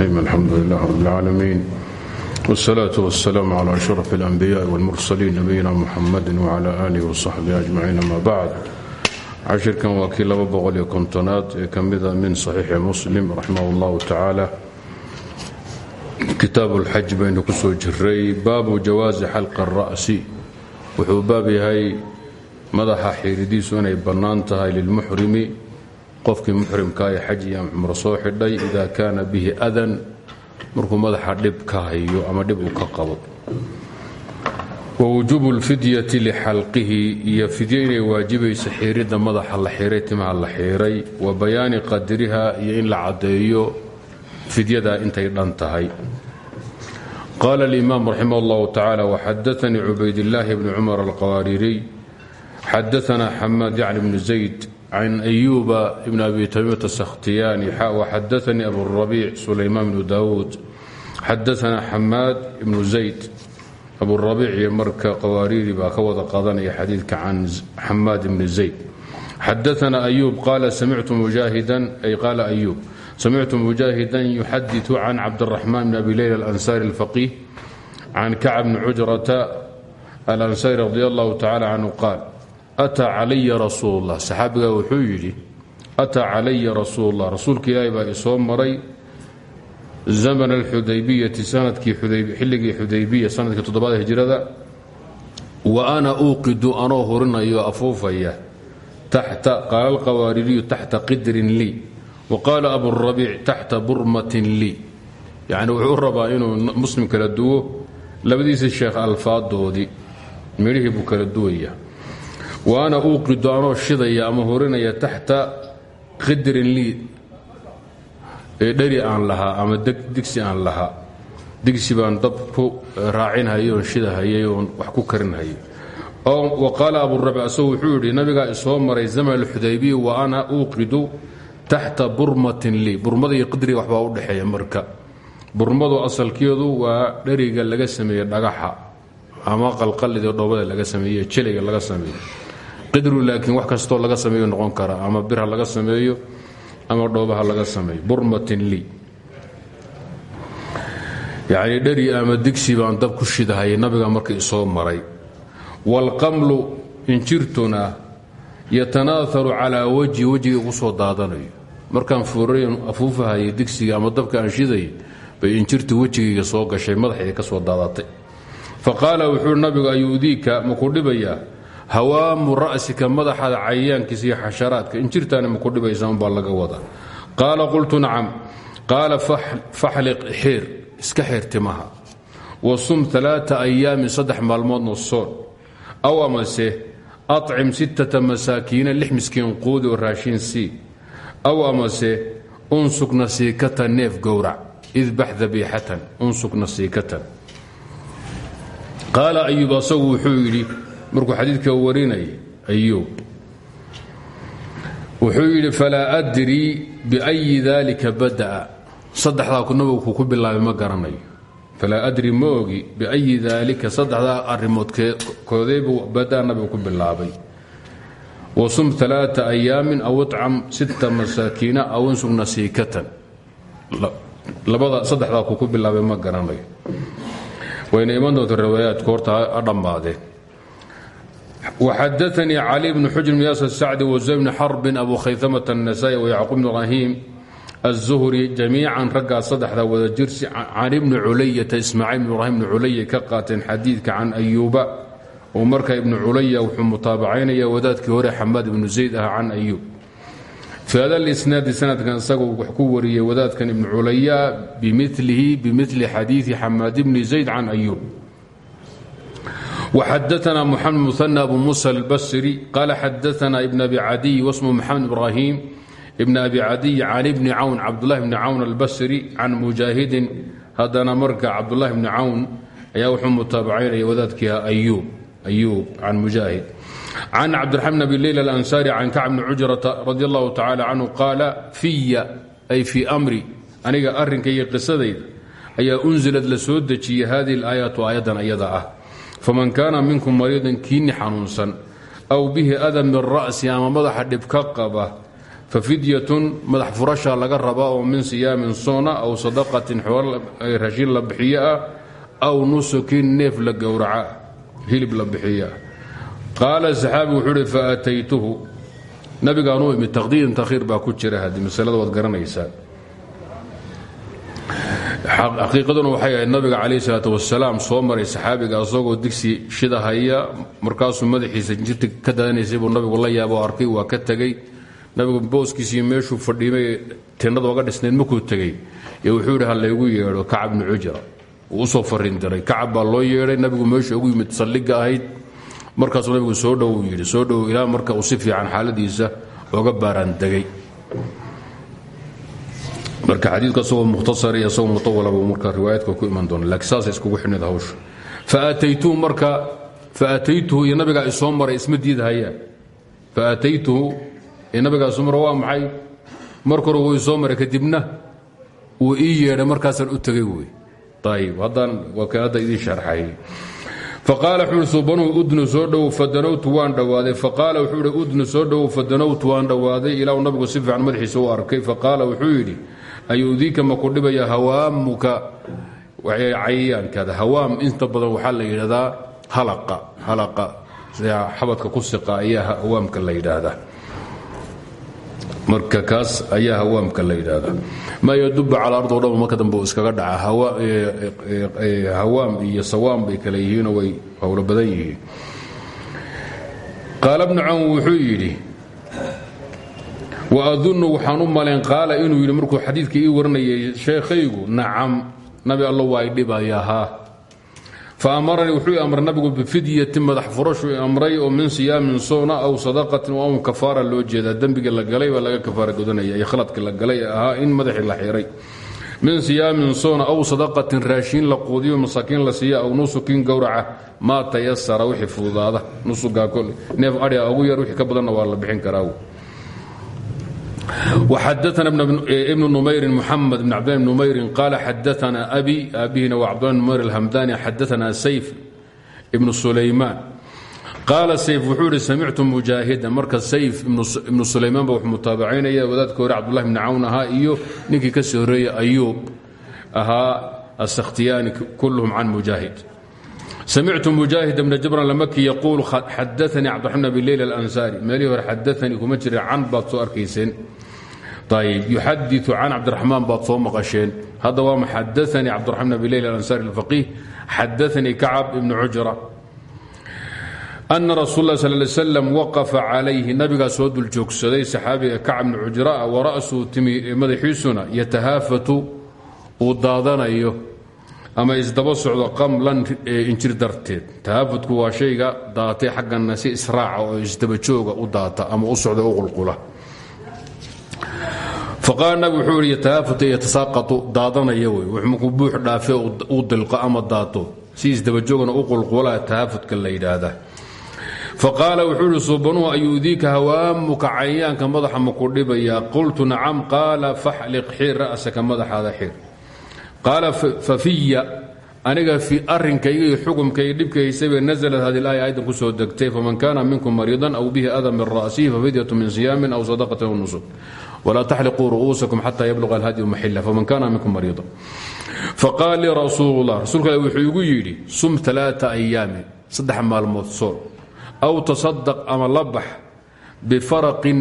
الرحيم الحمد لله رب العالمين والصلاة والسلام على أشرف الأنبياء والمرسلين نبينا محمد وعلى آله وصحبه أجمعين أما بعد cashirkan waa kii laba boqol iyo kontonaad ee ka mida min saxiixi muslim raximah اllahu tacaala kitaabu اlxaj baynu ku soo jiray baabu jawaasi xalqa الra'si wuxuu baab yahay madaxa xiiridiisu inay bannaan tahay lilmuxrimi qofkii muxrimka ee xaj iyo cumro soo xidhay ida kaana bihi adan markuu madaxa dhib ka hayo ama dhib uu ka qabo. Wwujuubu lfidyati lixalqihi iyo fidyo inay waajibayso xiiridda madaxa la xiiray timaha la xiiray wa bayaani qadriha iyo in la caddeeyo fidyadaa intay dhan tahay. Qaala alimaam raximah اllahu tacaala waxadaanii cubaydillaahi bni cumar alqawaaririy xadaanaa xamaad yacni bnu zayd can ayuuba bni abi tamimata sakhtiyaani waxadaanii aburabiic sulaymaan bnu daawuud xadaanaa xamaad ibnu zayd aburabiic iyo marka qawaariiri baa ka wada qaadanaya xadiidka can xamaad bni zayd xadaana ayuub qaala samictu mujaahidan ay qaala ayuub samictu mujaahidan yuxadiثu can cabdiraxmaan bn abi leyla alansaari alfaqiih can kacb bni cujrata alansaari radi allahu tacala canhu qaal ataa calaya rasuul اllah saxaabigaa wuxuu yidhi ataa calaya rasuul اllah rasuulka ilaahi baa isoo maray zaman alxudaybiyati sannadkii xilligii xudaybiya sannadkii toddobaad hijrada wa ana uuqidu anoo hurinayo afuufaya taxta qaala alqawaaririyu taxta qidrin lii wa qaala aburabiic taxta burmatin lii yacni wuxuu rabaa inuu muslim kala duwo labadiisii sheekh alfaadoodii midhihii buu kala duwaya wa ana uuqidu anoo shidaya ama hurinaya taxta qidrin lii dheri aan lahaa ama digsi aan lahaa. Digsi baan dab ku raacinhayay oon shidahayay oon wax ku karinhayay wa qaala aburabic asagu wuxuu yidhi nabigaa isoo maray zaman alxudaybiya wa ana uuqidu taxta burmatin lii burmada iyo qidriga waxbaa u dhexeeya marka. Burmadu asalkeedu waa dheriga laga sameeye ama qalqalida dhoobada laga sameeye jeliga laga sameeyo qidru laakiin wax kastoo laga sameeyo noqon kara ama birha laga sameeyo ama dhoobaha laga sameeyo. Burmatin lii yacni dheri ama digsi baan dab ku shidahayay nabiga marka isoo maray. Waalqamlu injirtuna yatanaaharu calaa wajhi wejiga igu soo daadanayo. Markaan fuurayn afuufahayay digsiga ama dabka aan shidayay bay injirtu wejigayga soo gashay madaxayga ka soo daadatay fa qaala wuxuu nabigu ayuudiika hawaamu ra'sika madaxaada cayayaankiisa iyo xasharaadka. Injirtaana maku dhibaysaa umbaa laga wada qaala qultu nacam. Qaala faxliq xiir iska xiir timaha. Wa sum alaaa ayaamin saddex maalmoodna soon. Aw amase acim sittata masaakiina lix miskiin quudi oo raashiin sii. Aw amase unsuk nasiikata neef gowrac idbax dabiixatan unsuk nasiikatan. Qaala ayuub asagu wuxuu yidhi markuu xadiidka warinay ayub wuxuu yidhi falaa adri biayi dalika bada'a. Saddexdaa nabigu ku bilaabay ma garanayo. Falaa adri ma ogi biayi daalika saddexdaa arrimood koodeybuu badaa nabigu ku bilaabay. Wasum alaaa ayaamin aw icam sita masaakiina aw insug nasiikatan. Labada saddexdaa kuku bilaabay ma garanayo. Wayna iman doonta riwaayaadku horta ha وxadaثnii clي bn xujr bn yaas الsacdi wزay bn xarbin abu khayثamaة النasaaءi وyacquub bn ibrahim الzuhri jamiican raggaa saddexda wada jirsi can ibni culayata ismaaciil bn ibrahim bn culaya ka qaateen xadiidka can ayuuba oo marka ibnu culaya wuxuu mutaabacaynaya wadaadkii hore xamaad ibnu zayd ah can ayuub fi hada اlisnaadi sanadkan isagu wax ku wariyey wadaadkan ibnu culaya bimilihi bimili xadiiثi xamaad bni zayd can ayuub وxadثna mحamed مثنى أbu muسى الbsrي qال xadثna بن أbi عadiي واسmه mحamed إbrahيm بن أbi عadiي can بni cawn cabdالlahi بni cawn الbsrي can mujaahidin haddana marka cabdالlahi بni cawn ayaa wuxuu mutaabacaynaya wadaadkiiha ayuub can mujaahid can cabdiraحman بn abi leyla الأnsاrي can kacb bni cujرaةa radي الlahu tacalى canhu qaala fiya ay fii أmri aniga arrinka iyo qisadayda ayaa unzilad la soo dejiyey hadihi الآayaة aayaddan ayada ah faman kaana minkum mariidan kiini xanuunsan aw bihi adan min ra'si ama madaxa dhib ka qaba fafidyatun madax furasha laga rabaa oo min siyaamin soona aw sadaqatin xool rashin la bixiyo ah aw nusukin neef la gowraca hilib la bixiyo ah qaala saxaabi wuxuu uhi faataytuhu nabigaanuu imid taqdiirin takhiir baa ku jira haddii masalada garanaysaa xaqiiqaduna waxay ahayd nabiga calayh salaat wasalaam soo maray saxaabiga asagoo digsi shidahaya markaasuu madaxiisa jirta ka dadanaysay buu nabigu la yaabo arkay waa ka tegey nabigu booskiisii meeshuu fadhiimay tinnada oga dhisnayd markuu tegey ee wuxuu yidhi ha laygu yeedho kacab bni cujra. Uu u soo fariin diray kacab baa loo yeedhay nabigu meeshu ugu yimid saldhigga ahayd. Markaasuu nabigu soo dhow yidhi soo dhow ilaa marka uu si fiican xaaladiisa oga baaraan degay marka xadiidka isagoo mukhtasar iyo isagoo mutawalaba marka riwaayaadka ku iman doona laakiin saasay iskugu xidhnayd hawsha. Faataytuhu marka faataytuhu iyo nabigaa isoo maray isma diidahayaan faataytuhu iyo nabigaa isoo waa maxay? Marka hore isoo maray kadibna wuu ii yeedhay markaasaan u tegay wey ayib haddaan waa kan hadda sharxay. Faqaala wuxuu ihi udnu soo dhowow fadanowtu waan dhowaaday faqaala wuxuu ihi udnu soo dhowow fadanowtu waan dhowaaday ilaa uu nabigu si fiican madaxiisa u arkay. Faqaala wuxuu yidhi ayuudiika ma ku dhibaya hawaamuka? Cayayaankaada hawaam inta badan waxaa la yidhahdaa halaqa halaqa. Xabadka ku siqa ayaa hawaamka la yidhaahdaa. Marka kaas ayaa hawaamka la yidhaahdaa. Maa yaduba cala ard o dhan marka dambe iskaga dhaca. Hawaam iyo sawaam bay kale way howlo badan yihiin. Qaala bnu cawn wuxuu yidhi waadunnu waxaan u malayn qaala inuu yidhi markuu xadiidka ii warinayay sheekhaygu nacam nabi allo waa idhibayaa haa fa amaranii wuxuu amray nabigu bifidyatin madax furashuu amray oo min siyaamin soona aw sadaqatin an kafaara loo jeedaa. Dembigii la galay baa laga gudanaya iyo khaladkii la galay ee in madaxii la xiray. Min siyaamin soona aw sadaqatin raashiin la quudiyo masaakiin la siiya aw nusukin gowraca maa tayasara wixii fududaada. Nusugaa neef adhiga ugu yar wixii ka badanna waa la bixin karaa xadana ibnu numayrin muxamed bn cabd numayrin qaala xadaana abi aabbihiina waa cbd numayr alhamdani xadaana sayf ibnu sulaymaan qaala sayf wuxuu ihi samictu mujaahidan marka sayf ibnu sulaymaan ba wuxuu mutaabacaynaya wadaadka hore cabdullahi bni cawn ahaa iyo ninkii ka sii horeeyey ayuub ahaa asakhtiyaani kulluhum can mujaahid samictu mujaahida bna jabran lamaki yaquul xadaanii cabdiraxman bn leyl alansari. Meelihii hore xadaanii kuma jira can baad soo arkayseen ayb yuxadiu can cabdiraxmaan baad soo maqasheen hadda waa maxadaanii cabdiraxmaan abi leyl alansaari alfaqiih xadaanii kacab ibnu cujra ana rasuul lah sal slam waqafa calayhi nabigaa soo dul joogsaday saxaabiga kacab bni cujraa wara'suu timi madaxiisuna yatahaafatu uu daadanayo ama isdaba socdo qamlan injir darteed tahaafutku waa shayga daatay xaggana si israaca oo isdaba jooga u daata ama u socda u qulqula faqaala nabig wuxuu ihi yatahaafatu yatasaaqatu daadanaya wey wuxuu buux dhaafe uu dilqo ama daato si isdabajoogana u qulqula tahaafudka la yidhaahda. Faqaala wuxuu ihi suubanuhu ayuudiika hawaamuka cayayaanka madaxa maku dhibayaa? Qultu nacam. Qaala faxliq xiir ra'saka madaxaada xir qaala fafiya aniga fi arinkayga iyo xukumkayga dhibkahaysabee naزlat hadi اlaaya aydan ku soo degtay faman kana minkum mariidan aw bihi ada min ra'sihi fafidyatu min siyaamin aw sadaqatin wlaa taxliquu ru'uusakum xata yabluqa alhadyu maxila faman kana minkum mariidan faqaal lii rasuul lah rasuulka wuxuu igu yidhi sum aaaa ayaamin saddex maalmood sool aw tasadaq ama la bax bifaraqin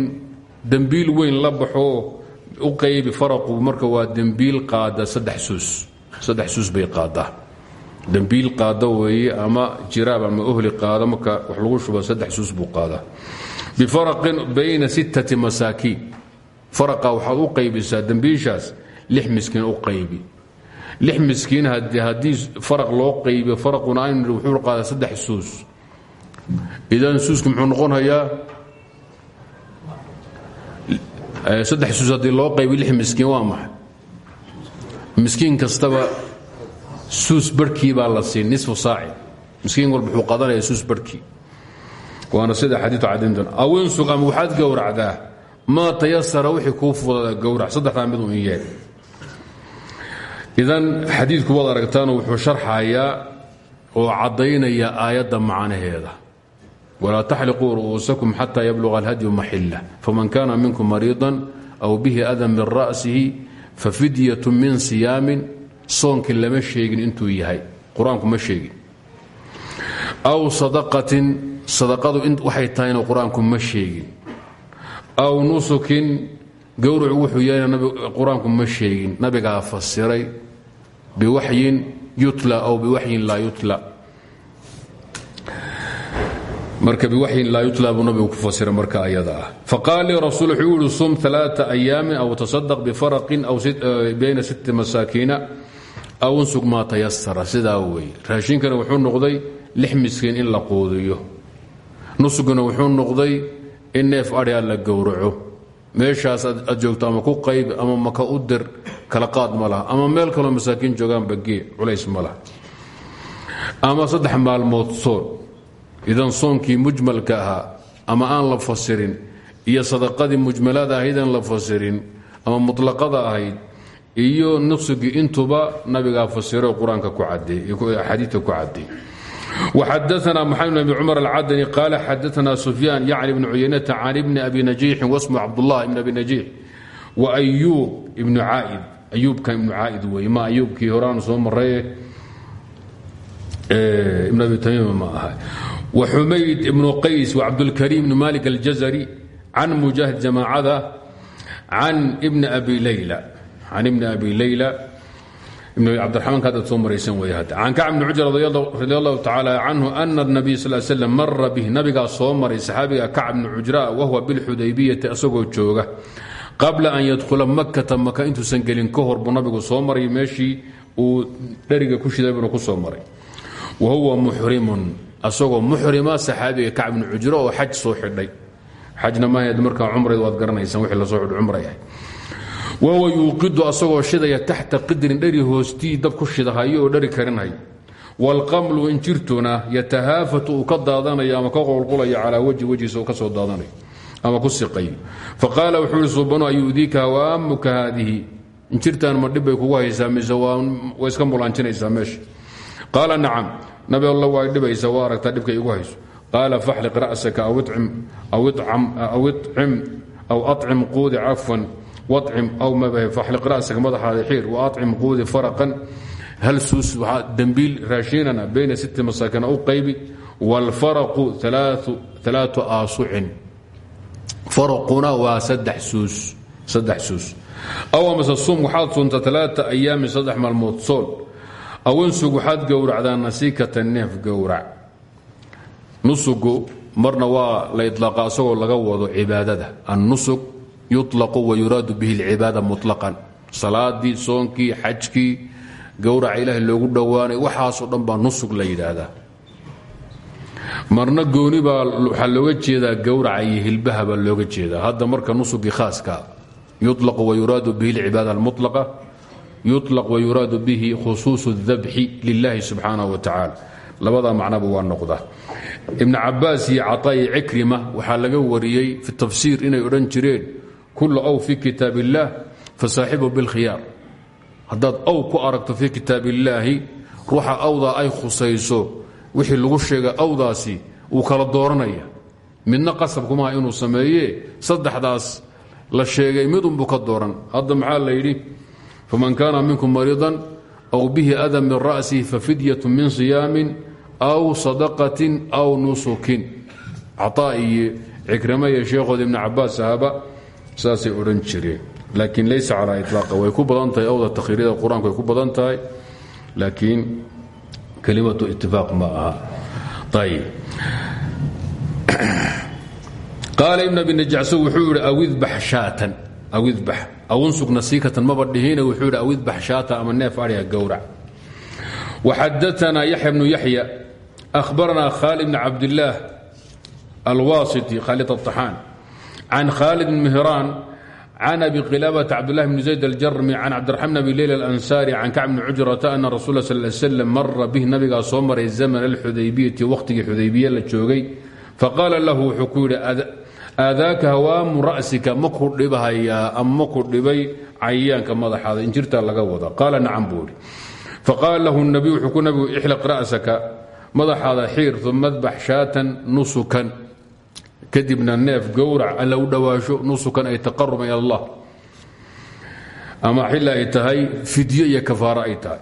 dembiil weyn la baxoo u qaybi faraqu marka waa dembiil qaada saddex suus bay qaadaa dembiil qaada weeye ama jiraab ama ohli qaada marka wax lagu shuba saddex suus buu qaadaa bifaraqin bayna sittati masaakiin faraqa waxaad u qaybisaa dembiishaas lix miskiin u qaybi. Lix miskiin haddii faraq loo qaybiyo faraquna aynu wuxuu qaadaa saddex suus. Idan suuski muxuu noqonayaa saddex suus haddii loo qaybi lix miskiin waa maxay? Miskiin kastaba suus barhkii baa la siin nisfu saaci. Miskiin walba wuxuu qaadanayaa suus barhkii waana sida xadiiu caddayn doona awinsug ama waxaad gowracdaa maa tayasara wixii kuu fudada gowrac. Saddexdaa mid un yeed idan xadiidku waad aragtaano wuxuu sharxayaa oo caddaynaya aayadda macnaheeda. Walaa taxliquu ru'uusakum xata yabluga alhadyu maxila faman kana minkum mariidan aw bihi adan min ra'sihi fafidyatu min siyaamin. Soonkii lama sheegin intuu yahay. Qur'aanku ma sheegin. Aw sadaqatin sadaqadu waxay tahayna qur'aanku ma sheegin aw nusukin gowracu wuxuu yahayna qur'aanku ma sheegin. Nabigaa fasiray biwaxyin yutla aw biwaxyin laa yutla. Marka biwaxyin laa yutla buu nabigu ku fasiray marka ayada ah. Faqaal lii rasuul wuxuu sum aaaa ayaamin aw tasadaq bifaraqin aw bayna sitti masaakiina aw unsug maa tayasara sidaa weeye raashinkana wuxuu noqday lix miskiin in la quudiyo. Nusuguna wuxuu noqday in neef adhia la gowraco. Meeshaas aad joogto ama ku qayb ama maka u dir kala qaad ma laha. Ama meel kaloo masaakiin joogaanba gee culays ma laha. Ama saddex maalmood soon. Idan soonkii mujmalka ahaa ama aan la fasirin iyo sadaqadii mujmalada ahaydaan la fasirin ama mutlaqada ahayd iyo nusugii intuba nabigaa fasiro qur'aanka ku xadiidka ku cadeey وxadثna mxamed بn cmر الcadني qال xadثna سfyاn yعni بn cuyaynةa can bni abi نajiixi wsmu cabdالlah ibn abi najiix وأyuub ibn caaid ayuubkan ibnu caaid wey ma ayuubkii horaan soo maray ibn abi tamiima ma aha وxumayd ibn qays وcabdالكريم ibn malik الjزري can mujaahid jamaacada can bni abi layla can ibni abi layla cabdiramaan kaadaad soo maraysan wey hadda. Can kacb bni cujr radi allahu tacaala canhu ana nabiy sal slam mara bih nabigaa soo maray saxaabiga kacb bni cujra wahuwa bilxudaybiyati asagoo jooga. Qabla an yadkhula makata maka intuusan gelin ka hor nabigu soo maray meeshii uu dheriga ku shiday buna ku soo maray. Wa huwa muxrimun asagoo muxrima saxaabiga kacb bni cujra oo xaj soo xidhay. Xajna maahed markaa cumrayd waad garanaysaan wixii la soo xidho cumray ahay wahuwa yuuqidu asagoo shidaya taxta qidrin dheri hoostii dab ku shidahayo oo dheri karinhay waalqamlu injirtuna yatahaafatu uu ka daadanayo ama ka qolqulayo calaa wajhi wejhiisa uu ka soo daadanayo ama ku siqayo faqaala wuxuu ihi subanu ayudiika hawaamuka haadihi? Injirtaan ma dhibbay kugu haysaa mise waa iska mulaanjinaysaa meesha qaala nacam nabi alla waa dhibaysa waa aragtaa dhibka hayso. Qaala faxliq ra'saka aw acim quudi cafwan wacim aw mabahe faxliq ra'saka madaxaada xiir waacim quudi faraqan hal suus dembiil raashinana bayna sitti masaakiina u qaybi waalfaraqu alaau aasucin faraquna waa saddex suus aw amase sum waxaad sunta alaaa ayaamin saddex maalmood sool aw insug waxaad gowracdaa nasiikata neef gowrac nusugu marna waa la idlaaqa laga wado cibaadada annusug yuطlaqu wayuraadu bihi اlcibaada muطlaqan salaadii soonkii xajkii gowraca ilaahay loogu dhowaanay waxaasoo dhan baa nusug la yidhaahdaa marna gooni baa waxaa looga jeedaa gowraca iyo hilbaha baa looga jeedaa hadda marka nusugii khaaska yuطlaqu wayuraadu bihi اlcibaada اlmuطlaqa yuطlaq wayuraadu bihi khusuuص الdabxi lilahi subxaanaه wa tacaala labadaa macnaba waa noqda ibn cabaas iyo caطaa'i cikrima waxaa laga wariyey fi tafsiir inay odhan jireen kul ow fii kitaab اllaah fasaaxibu bاlkhiyaar haddaad ow ku aragto fi kitaab illaahi ruuxa awdaa ay khusayso wixii lagu sheega awdaasi uu kala dooranaya. Midna qasabkumaha ah inuu sameeye saddexdaas la sheegay midunbuu ka dooran. Hadda maxaa la yidhi? Faman kaana minkum mariidan aw bihi adan min ra'sihi fafidyatu min siyaamin aw sadaqatin aw nusukin. Caaa iyo cikrama iyo sheekhood ibni sahaba saasay odhan jireen. Laakiin laysa calaa ilaaqa way ku badan tahay awda takhiiriyada qur'aanku ku badan tahay laakiin kelimatu itifaaq ma aha. Ayb ibn abi najacso wuxuu yidhi awidbax shaatan. Awidbax awinsug nasiikatan maba dhihine wuxuu yidhi awidbax shaata ama neef adhiga gowrac. Waxadaanaa yaxya bnu yaxya ahbaranaa khaalid bn cabdillaah alwaasiti khaalid can khaalid bn mihraan can abi khilaabata cabdulahi bni zayd aljarmi can cabdiraxmaan abi leyla alansaari can kacb bni cujrata ana rasul sal slm mara bih nabigaa soo maray zaman alxudaybiyati wakhtigii xudaybiye la joogay faqaala lahu wuxuu ku yidhi aadaaka hawaamu ra'sika maku dhibahayaa ama maku dhibay cayayaanka madaxaada injirtaa laga wada qaala nacam buu idhi faqaala lahu nabiy wuxuu ku nabigu ixliq ra'saka madaxaada xiir uma adbax shaatan nusukan kadibna neef gowrac alla u dhowaasho nusukan ay taqaruban ila allah. Ama xilli ay tahay fidyo iyo kafaaro ay tahay.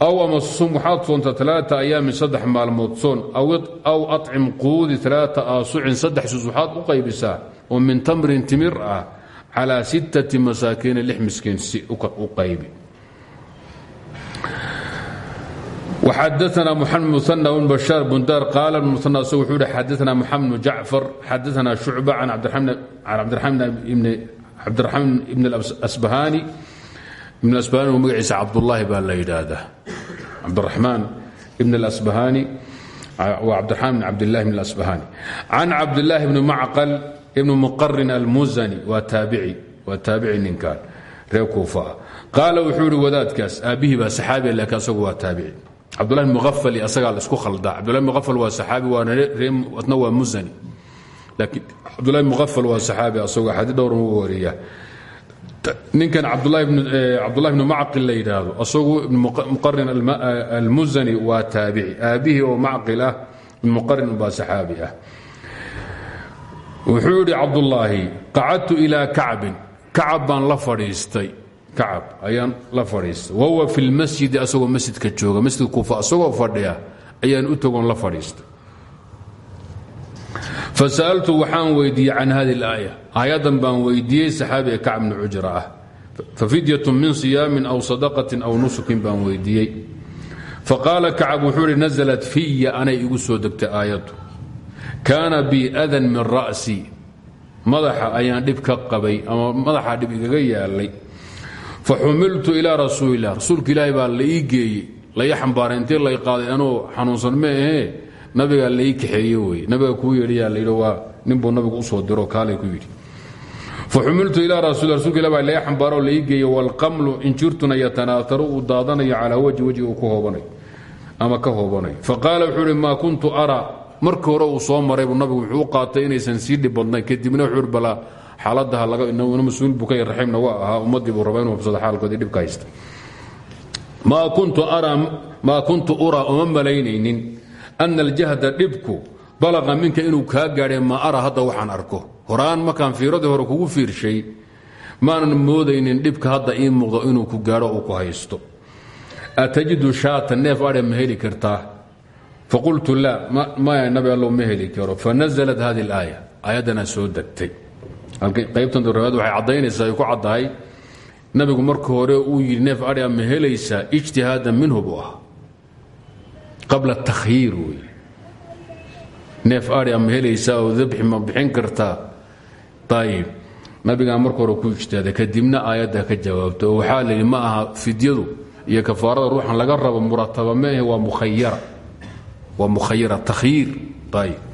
Aw ama sum waxaad soontaa alaaa ayaamin saddex maalmood soon. Aw acim quudi alaaa aasucin saddex sus waxaad u qaybisaa oo min tamrin timir ah calaa sittati masaakiina lix miskiin si u qaybi xadana mxamed muana bn bashaar bundaar qaala muana isag wuxuu hi xadana moxamed bn jacfar xadana shucba can cabdiraxmaan ibn asbahaani ibn asbahani oo magaciisa cabdullaahi baa la yidhaahdaa cabdiraxmaan ibn اlasbahani waa cabdiraxmaan bn cabdillahi bn asbahani can cabdillaahi bni macqal ibni muqarin almuzani waa taabici waa taabici ninkan reer kuufa. Ah qaala wuxuu ihi wadaadkaas aabbihii baa saxaabi laakiin asagu waa taabici cabdulahi muafali asagaa la isku khaldaa. Cabdulahi muafal waa saxaabi waana waa musani laakiin cabdulahi muafal waa saxaabi asagoo xadii dhowran u wariya ninkan cabdulahi bnu macqil la yidhaahdo asagu ibn muqarin almusani waa taabici. Aabbihii oo macqil ah ibn muqarin baa saxaabi ah. Wuxuu idhi cabdulaahi qacadtu ilaa kacbin. Baan la fadhiistay kacab ayaan la fadhiistay. Wahuwa fi lmasjidi asagoo masjidka jooga. Masjidka kuufa asagoo fadhiya ayaan u tagoon la fadhiistay. Fasa'altu waxaan weydiiyey can hadi اlaaya aayaddan baan weydiiyey saxaabiga kacb bni cujra ah. Fafidyatun min siyaamin aw sadaqatin aw nusukin baan weydiiyey. Faqaala kacab wuxuu ihi fiya anay igu soo degtay aayaddu. Kaana bi adan min ra'si. Madaxa ayaan dhib ka qabay ama madaxaa dhib igaga yaalay faxumiltu ilaa rasuulilah rasuulka ilaahi baa la ii geeyey lai xambaaray intii qaaday anuu xanuunsan ma ahee nabigaa lai kaxeeye wey nabiga kuu yeedhayaa layidhi waa ninbuu nabigu u soo diro kaalay ku yidhi faxumiltu ilaa rasuul rasulka ilah baa lai xambaaroo lai geeyey waalqamlu injirtuna yatanaataru uu daadanayo calaa wajhi wajhi uu ku hoobanayo ama ka hoobanayo faqaala wuxuu ihi kuntu araa markii hore uu soo maraybu nabigu wuxuu qaatay inaysan sii dhib kadibna wuxuu xaaladaha mas'uul buu ka raxiimna waa ahaa ummaddii buu raba inuu hubsado xaalkoodii dhibka haysta. Maa kuntu uraa uma malaynaynin ana aljahda dhibku balaqa minka inuu kaa gaadhay ma ara hadda waxaan arko. Horaan markaan fiiradii hore kugu fiirshay maanan moodaynin dhibka hadda ii muuqdo inuu ku gaadho uu ku haysto. Atajidu shaata neef adhe ma heli kartaa? Faqultu laa maya nabi allow ma heli karo. Fanaزlat hadi اlaaya aayaddana soo degtay qaybtan riwaayad waxay caddaynaysaa ay ku caddahay. Nabigu marka hore uu yidhi neef adhia ma helaysaa ijtihaadan minhu buu ah qabla takhyiir wey neef adhia ma helaysaa oo dabxi ma bixin kartaa ayib nabigaa marka hore ku ijtihaaday kadibna aayadda ka jawaabta oo waxaa la yidhi ma aha fidyadu iyo kafaarada ruuxan laga rabo murataba ma ahe waa mukhayara waa mukhayara takhyiir ayib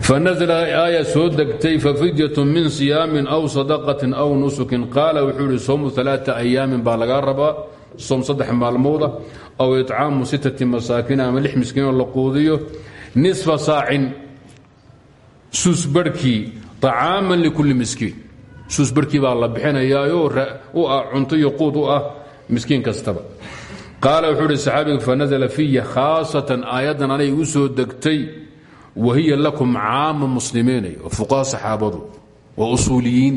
fanazla aaya soo degtay fafidyatu min siyaamin aw sadaqatin aw nusukin qaala wuxuu ihi soomu alaaa ayaamin baa lagaa rabaa soom saddex maalmooda aw icaamu sittati masaakiin ama lix miskiinoo la quudiyo nisfa saacin suusbarhkii acaaman likulli miskiin suusbarhkii baa la bixinayaayo u ah cunto iyo quud u ah miskiin kastaba qaala wuxuu ihi saxaabiga degtay wahiya lakum caama muslimiinay fuqaha saxaabadu waa usuuliyiin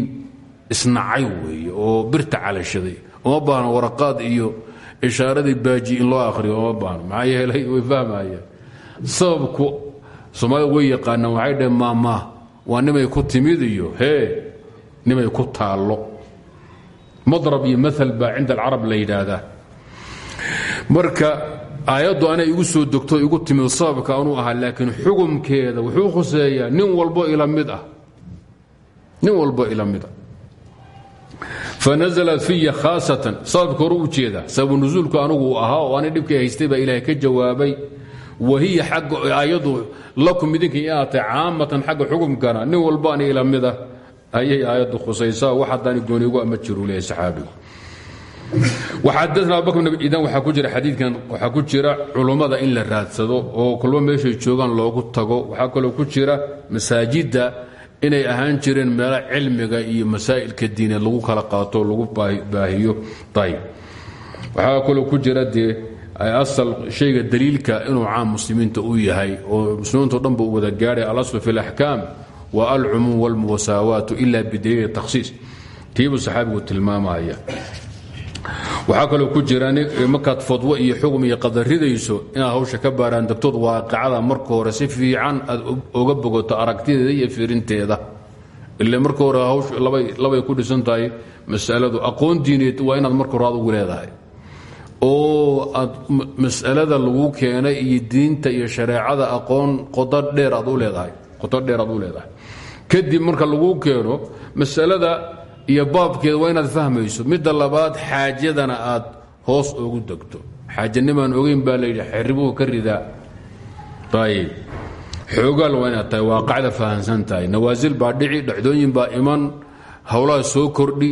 isnacay weeye oo birta calashaday uma baahno waraqaad iyo ishaaradii baaji in loo akhriyo uma baahno maxaa yeelay way fahmayaan sababku soomaalida way yaqaanaan waxay dhaheen maama waa nimay ku timid iyo hee nimay ku taallo. Madrab iyo maal baa cinda alcarab la yidhaahdaa. Marka aayaddu anay igu soo degto igu timid sababka anuu ahaa laakiin xugumkeeda wuxuu khuseeyaa nin walbo ila mid ah. Nin walbo ila mid ah. Fanaزlat fiya khaasatan sababka hore u jeedaa sababu nusuulku ahaa oo anay dhibkay haystay baa ilaahay ka jawaabay wahiya xagga aayaddu lakum idinka iaatay caamatan xagga xukumkana nin walbo ani ila mid ah. Ayay aayaddu khusaysaa wax haddaani goonigu ama jiru saxaabigu idan waxaa ku jira xadiidkan waxaa ku jira culummada in la raadsado oo kulmo meeshay joogaan loogu tago. Waxaa kaloo ku jira masaajidda inay ahaan jireen meelo cilmiga iyo masaa'ilka diineed lagu kala qaato lagu baahiyo. Ayb waxaa kaloo asal shayga daliilka inuu caam muslimiinta u yahay oo muslimiinto dhan bu wada gaadhay alaslu fi اlaxkaam wa alcumuum wاlmuwasaawaatu ila bidaliil takhsiis. Tiibuu saxaabigu tilmaamaya waxaa kaloo ku jira markaad fadwo iyo xugum iyo qadaridayso inaad hawsha ka baaraan degtood waaqicada marka hore si fiican aad oga bogoto aragtideeda iyo fiirinteeda. Ile marka hore labay ku dhisan tahay masaladu. Aqoon diineed waa inaad marka hore adugu leedahay. Oo aad masalada lagu keenay iyo diinta iyo shareecada aqoon qodo dheer aad u leedahay qodo dheer aad u leedahay. Kadib marka lagu keeno masalada iyo baabkeeda waa inaad fahmayso. Midda labaad xaajadana aad hoos ugu degto. Xaajanimaan ogeyn baa layidhi xiribuhu ka ridaa. Ayib xoogaal waa inaad tahay waaqacda baa dhici dhacdooyin baa iman. Howlaha soo kordhi.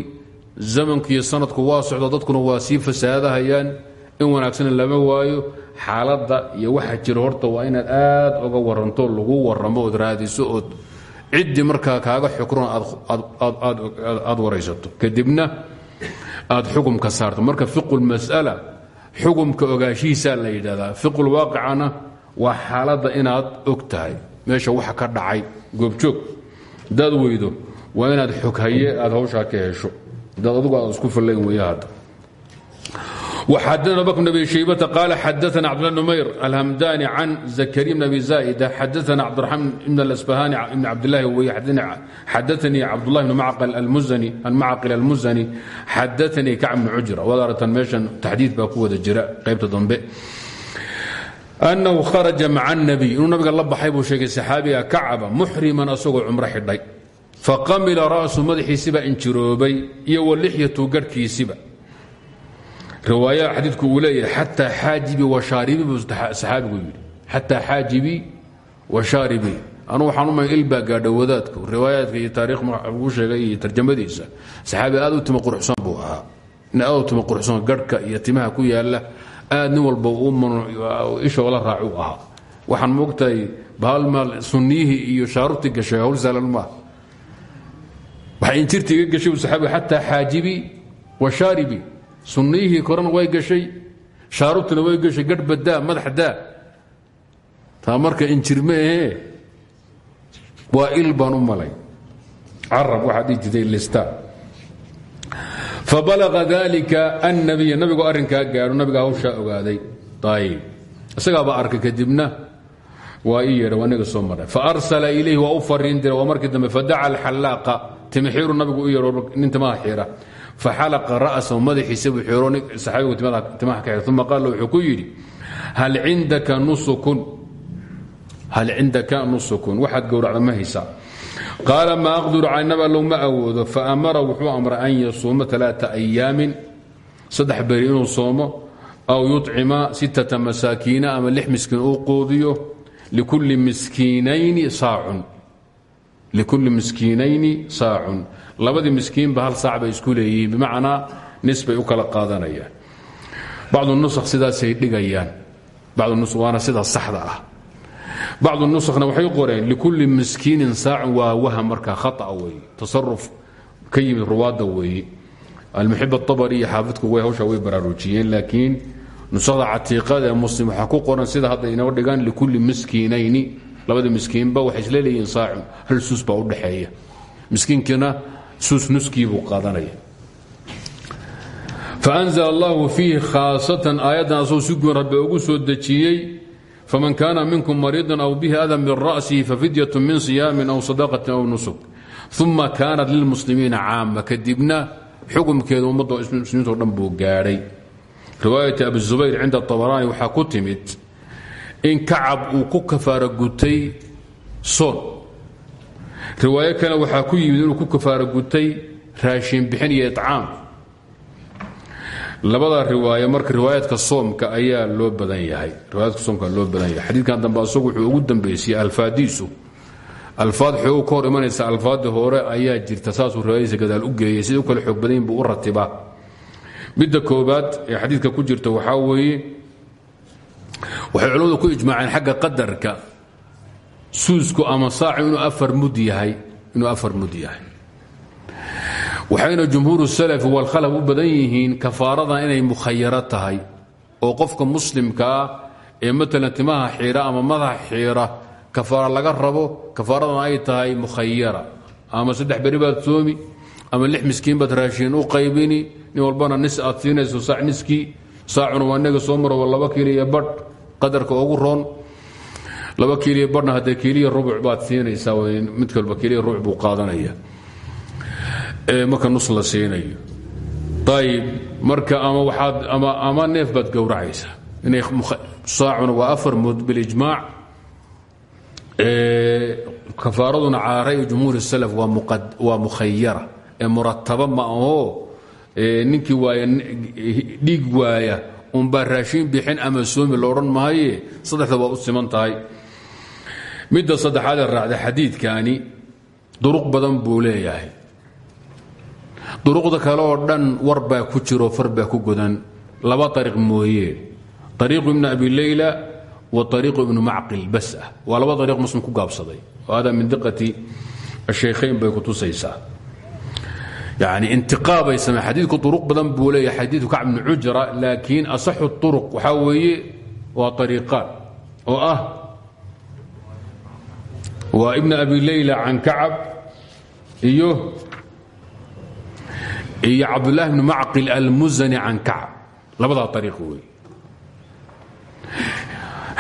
Zamanku sanadku waa socdo dadkuna waa sii fasaadahayaan. In wanaagsana lama waayo. Xaaladda iyo waxa jira horta waa inaad aad oga waranto lagu waramo ood raadiso ood ciddii markaa kaaga xukron aad waraysato. Kadibna aad xukumka saarto. Marka fiqu lmas'ala xukumka ogaanshihiisaa la yidhahdaa fiqulwaaqicana waa xaaladda inaad og tahay. Meesha waxa ka dhacay goobjoog hadaad weydo waa inaad xoghaye aad hawshaa ka hesho. Hadaad adugu aad isku fallayn weya xadana bak abi shaybata qaala xadaana cabdullah numayr alhamdani can zakariya bn abi zaa'ida xadaana cabdiraxmaan ibn alasbahani ibn cabdilaahi weye xadaanii cabdullahi bn almacqil almuzani xadaanii kacb bn cujra waad aragtaan meeshan taxdiid baa ku wada jira qaybta dambe anahu haraja maca nabiy inuu nabiga la baxay buu sheegay saxaabiga kacaba muxriman asagoo cumro xidhay faqamila ra'su madaxiisiba injiroobay iyo walixyatu garhkiisiba riwaaya xadiidku uu leeyahay xataa xaajibi washaaribi buu saxaabigu yidhi. Xataa xaajibi washaaribi anugu waxaan umay ilbaa gaadha wadaadku riwaayaadka iyo taariikh uu sheegay iyo tarjamadiisa. Saxaabi aad u tima quruxsan buu ahaa. Nin aad u tima quruxsan garhka iyo timaha ku yaalla aad nin walba ishoola raac u ahaa. Waxaan moogtahay bahalmaal sunniyihii iyo shaarubtii gashay hawl saalan maaha waxay injirta iga gashay saxaabigu xataa xaajibi washaaribi sunniyihii korena way gashay shaarubtuna way gashay garh badaa madax daa. Taa marka injirme ahee waa il baan u malay. Carab waxaa dhihi jirtay lista. Fabalaga dalika annabiya nabigu arrinkaa gaadho nabiga hawshaa ogaaday. Ayib isagaabaa arkay kadibna waa ii yeedha soo maray. Faarsala ilayhi waa u fariin diray waa markii dambe fadaca nabigu u yeedho nin timaha faxalaqa ra'sahu madaxiisa buu xiro saxaabigu timaha ka uma qaala wuxuu ku yidhi hal cindaka nusukun waxaad gowracda ma haysaa qaala ma aqduru caynaba low ma awoodo faamara wuxuu amray an yasuuma alaaa ayaamin saddex beri inuu soomo aw yucima sittata masaakiina ama lix miskiin uu quudiyo likulli miskiinayni saacun labadii miskiinba hal saac bay isku leeyihiin bimacnaa nis bay u kala qaadanayaan. Bacdu nusakh sidaasay dhigayaan. Waana sida saxda ah. Bacdu nusakhna waxay qoreen likulli miskiinin saacun waa waha markaa khata weeye tasaruf ka yimid ruwaadda weeye. Almuxib aabari iyo xaafidku way hawshaa way baraarujiyeen laakiin nusakhda catiiqada ee muslim waxaa ku qoran sida hadda inoo dhigaan likulli miskiinayni. Labada miskiinba waxay isla leeyihiin saacun hal suus baa u dhaxeeya. Miskiinkiina suus nuskii buu qaadanaya faanzl allahu fiihi khaasatan aayaddan asagoo si guun rabbi ugu soo dejiyey faman kaana minkum mariidan aw bihi adan min ra'sihi fafidyat min siyaamin aw sadaqatin aw nusuk uma kaanat lilmuslimiina caama kadibna xukumkeeda ummadda muslimiinto dhan buu gaadhay riwaayati abi zubayr cinda abaraani waxaa ku timid in kacab uu ku kafaara gutay soon riwaayo kale waxaa ku yimid inuu ku kafaara gutay raashin bixin iyo icaam labada riwaayo marka riwaayaadka soomka ayaa loo badan yahay. Riwaayaadka soomka loo badan yahay. Xadiidkan dambe asagu wuxuu ugu dambeysiyey alfaadiisu. Alfaad xoog ka hor imanaysa alfaadii hore ayaa jirta saasuu riwaayadiisa gadaal u geeyey. Siday u kale xoog badan buu u ratibaa midda koobaad ee xadiidka ku jirta waxaa weeye waxay culimmadu ku ijmaaceen xagga qadarka suusku ama saacu inuu afar mud yahay inuu afar mud yahay. Waxayna jumhuur salafi walkhalaf u badan yihiin kafaaradan inay mukhayaro tahay oo qofka muslimkaa ee maalan timaha xiira ama madaxa xiira kafaara laga rabo kafaaradana ay tahay mukhayara ama saddex beri baad soomi ama lix miskiin baad raashiin u qaybini nin walbana nis aad siinayso niskii saacuna waa inaga soo maroba laba kiiliyo badh qadarka ugu roon laba kiiliyo badhna haddee kiiliya rubuc baad siinaysaa mid kalba kiiliya rubuc buu qaadanaya marka nus la siinayo. Ayib marka ama waaad ama neef baad gowracaysaa. Saacuna waa afar mud bilijmaac kafaaraduna calaa ra'yi jumhuur salaf waa mukhayara ee murataba ma ahoo ninkii waaya dhiig waaya unbaa raashiin bixin ama soomi la odhan maaye waa u tahay midda saddexaadee raacda xadiidkani duruq badan buu duruqda kale oo dhan ku jiro far ku godan laba ariiq mooye. Ariiqu ibn abi leyla wa ariiqu ibnu macqil bas ah. Laba ariiq muslim ku gaabsaday. Hada min diqati ashaykhayn bay ku tusaysaa. Yani intiqaabay samee xadiidku uruq badan buu leeyahay. Xadiidu kacb bni cujra laakiin asaxu uruq waxaa weeye waa ariiqaan oo ah waa ibn abi leyla can kacab iyo iyo cabdulahi bni macqil almuzani can kacab. Labadaa ariiq wey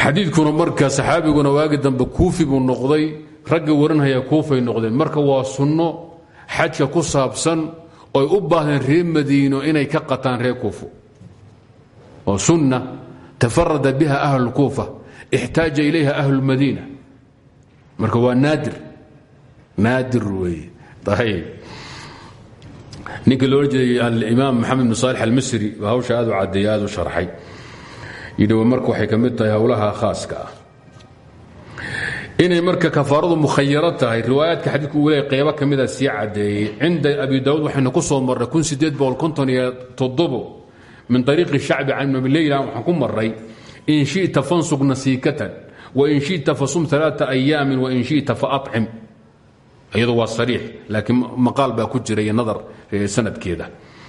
xadiidkuna marka saxaabiguna waagi dambe kuufi buu noqday ragga warinhaya kuufay noqdeen. Marka waa sunno xajka ku saabsan oy u baahdeen reer madiino inay ka qataan reer kuufo oo sunna. Tafarada biha ahlu kuufa. Ixtaaja ilayha ahlu lmadiina marka waa naadir. Naadir weeye. Ayb ninka loola jeeday alimaam maxamed bn saalix almisri baa hawsha aad u caddeeye aad u marka waxay ka tahay howlaha khaaska ah. Marka kafaaradu mukhayaro tahay riwaayaadka xadiidku uu leey qaybo ka mida sii caddeeyey abi daawuud waxaynu ku soo marray min ariiqi shacbi can abileyla waxaan ku maray in shita fansug nasiikatan wain shita fasum aaaa ayaamin wain shita faacim iyadu waa sariix laakiin maqaal baa ku jira iyo nadar sanadkeeda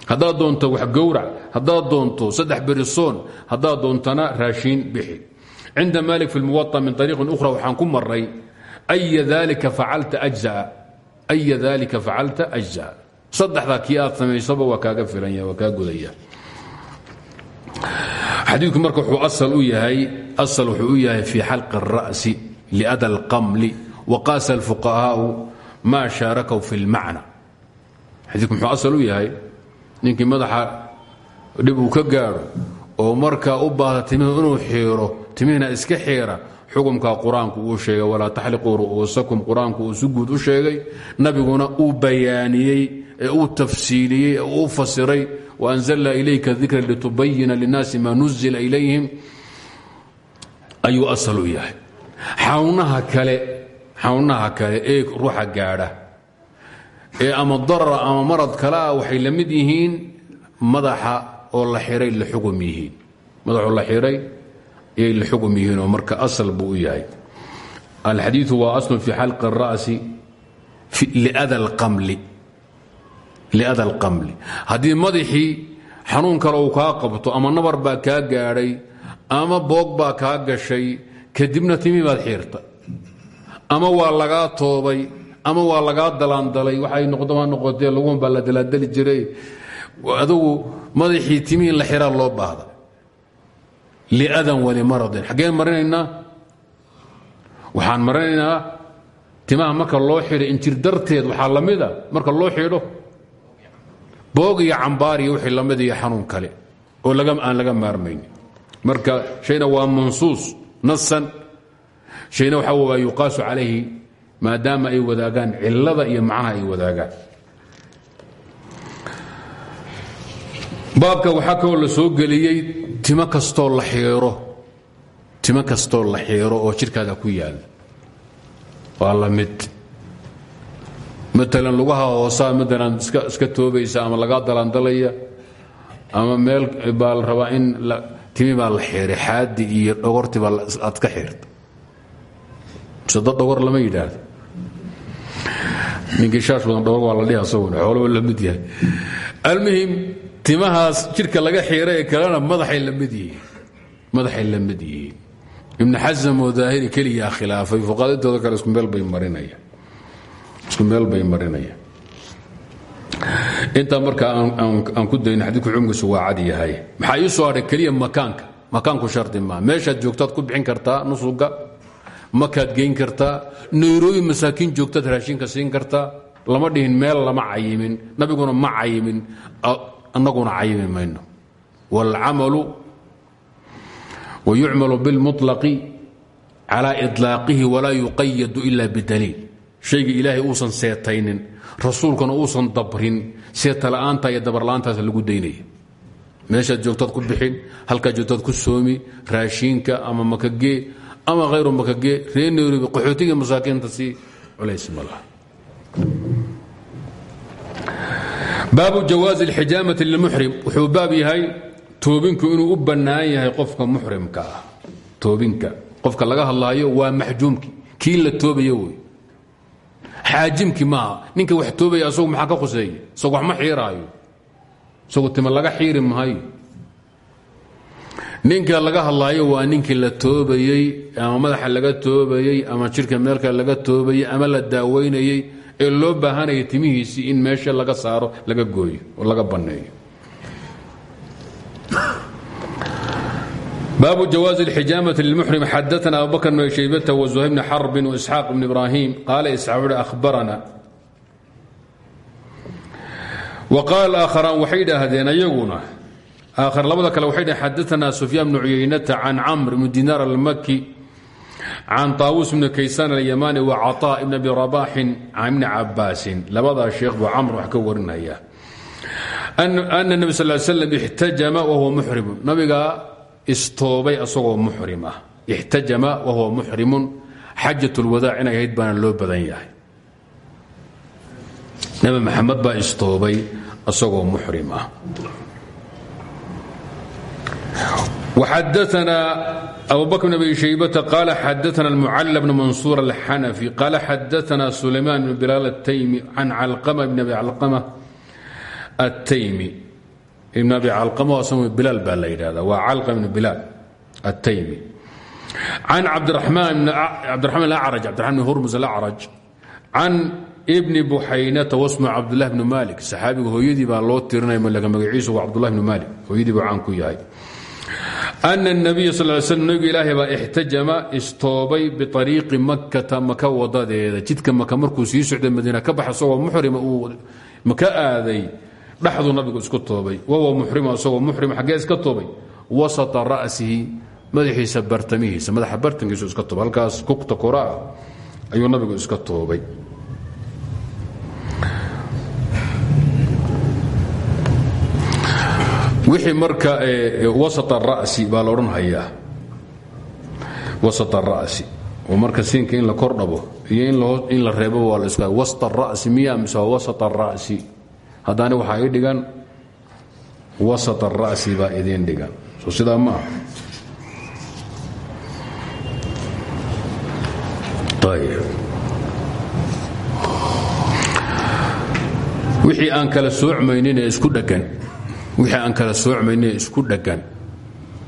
haddaad doonto wax gowrac haddaad doonto saddex berisoon haddaad doontana raashiin bixi cinda malik fi lmuwaطa min ariiqin ukhra waxaan ku maray aya dalika facalta ajza saddexdaa kii aad samaysaba waa kaaga filanya waa kaa gudaya xadiidku marka wuxuu asal u yahay asal wuxuu u yahay fii xalqi الra'si liada اlqamli waqaasa اlfuqahaau ma shaarakaw fi اlmacna xadiidku muxuu asal u yahay ninkii madaxa dhib uu ka gaadho oo markaa u baahda timihu inuu xiiro timihina iska xiira xukumkaa qur-aanku uu sheegay walaa taxliquu ru'uusakum qur-aanku uu si guud u sheegay nabiguna uu bayaaniyey ee uu tafsiiliyey ee uu fasiray waanzalna ilayka dikra litubayina linnaasi maa nuzila ilayhim ayuu asal u yahay xawnaha kale xawnaha kale ee ruuxa gaadha ee ama darar ama marad kale ah waxay la mid yihiin madaxa oo la xiray la xugum yihiin madaxoo la xiray yay la xugum yihiinoo marka asal buu u yahay alxadiiu waa aslun fi xalqi الra'si liada alqamli haddii madaxii xanuun kale uu kaa qabto ama nabar baa kaa gaadhay ama boog baa kaa gashay kadibna timi baad xiirta ama waa lagaa toobay ama waa lagaa dalaandalay waxay noqdoma noqotee laguun baa la dalaandali jiray adugu madaxii timihin la xiraa loo baahda liadan walimaradin xaggeen marinaynaa waxaan marinaynaa timaha marka loo xidho injir darteed waxaa la marka loo xidho boog iyo cambaar iyo wixii la mid iyo xanuun kale oo aan laga maarmayn. Marka shayna waa mansuus nasan shayna waxa waa yuqaasu calayhi maadaama ay wadaagaan cilada iyo macnaha ay wadaagaan. Baabka waxaa kaloo la soo geliyey timo kastoo la xiiro timo kastoo la xiiro oo jidhkaada ku yaal. Waa mid maalan lugaha hoosaa maalan iska toobaysa ama lagaa dalaandalaya ama meel baa la rabaa in timi baa la xiiray iyo dhogorti baa aad ka xiirta dad dhogor lama yidhaahdo. Ninkii shaash badan dhogor waa la dhihi asaguna xoolaba la mid yahay. Almuhim timahaas jidhka laga xiiray ee kalena madaxay la mid yihiin. Madaxay la mid yihiin. Ibn xasam oo daahiri keliyaa khilaafay fuqaadadooda kale isku meel bay marinayaan isku meel bay marinayaan intaa marka aan ku dayno xadiidku cumgiisu waa cad yahay maxaa ii soo hadhay keliya makaanka makaanku shardi maa meeshaad joogtaad ku bixin kartaa nusuga makaad geyn kartaa nayroobi masaakiin joogtaad raashinka siin kartaa lama dhihin meel lama cayimin nabiguna ma cayimin annaguna cayimi mayno wاlcamalu wayucmalu biاlmuطlaqi calى iطlaaqihi walaa yuqayadu ila bidaliil shayga ilaahay uusan seetaynin rasuulkuna uusan dabrin seetala'aanta iyo dabarla'aantaas lagu daynaya meeshaad joogtaad ku bixin halkaad joogtaad ku soomi raashiinka ama makagee ama hayru makagee ree nairobi qaxootiga masaakiinta si culays ma laha. Baabu jawaazi اlxijaamati lilmuxrim wuxuu baab yahay toobinku inuu u bannaan yahay qofka muxrimka ah. Toobinka. Qofka laga hadlaayo waa maxjuumki. Kii la toobayo xaajimki maaha ninka wax toobaya asagu maxaa ka khuseeya isagu wax ma xiiraayo. Isagu tima laga xiiri maayo. Ninka laga hadlaayo waa ninkii la toobayey ama madaxa laga toobayey ama jidhka meelka laga toobayey ama la daaweynayey ee loo baahanaya timihiisii in meesha laga saaro laga gooyo oo laga banneeyo baabu jawaazi اlxijaamati lilmuxrim xadaana abu bakr bn shaybata wزuhayr bni xarbin وisxaaq bn ibrahim qaala isxaaq ahbarana wqaal aakharaan waxay idhaahdeen ayaguna aakhar labada kale waxay dhaheen xadaana sufyaan bnu cuyaynata can camr bni dinaar almaki can taawuus bni kaysaan alyamani wa caطaa ibn abi rabaxin can ibni cabaasin labadaa sheekh buu camr wax ka warinaya ana nebi sal slam ixtajama wahuwa muxrimun nabigaa istoobay asagoo muxrim ah. Ixtajama wahuwa muxrimun. Xajat lwadaa inay ahayd baana loo badan yahay. Nabi maxamed baa istoobay asagoo muxrim ah. Xadana abubakr bn abi shaybata qaala xadaana اlmucala bn mansuur alxanafi qaala xadaana sulayman bn bilaal ataymi can calqama bn abi calqama ataymi ibn abi calqama bilaal baa la yidhahda waa calqam ibn bilaal ataymi can cabdiramaan acraj cabdiraman bn hurmus alacraj can ibni buxaynata wasmu cabdullah bnu malik. Saxaabiga hooyadii baa loo tirinaya malaka magaciisu waa cabdullah bnu malik. Hooyadii buu caan ku yahay. Ana اnabiya sal l slam nebigu ilaahay baa ixtajama istoobay biariiqi makata maka wadadeeda. Jidka maka markuu sii socday madiina ka baxa isagoo muxrima uu maka aaday dhaxduu nabigu isku toobay wahuwa muxrima isagoo muxrim xaggee iska toobay wasata ra'sihi madaxiisa bartamihiisa madaxa bartankiisu iska toobay halkaas kugta koraa ayuu nabigu iska toobay. Wixii marka wasat ara'si baa la odhan hayaa wasat ara'si oo marka siinka in la kor dhabo iyo in la reebaba waa la isku wasta ara'si miya mise waa wasat ara'si haddaani waxaa ii dhigan wasat ara'si baa idiin dhigan soo sidaa ma ah wixii aan kala soocmayninee isku dheggan wixii aan kala soocmayninee isku dheggan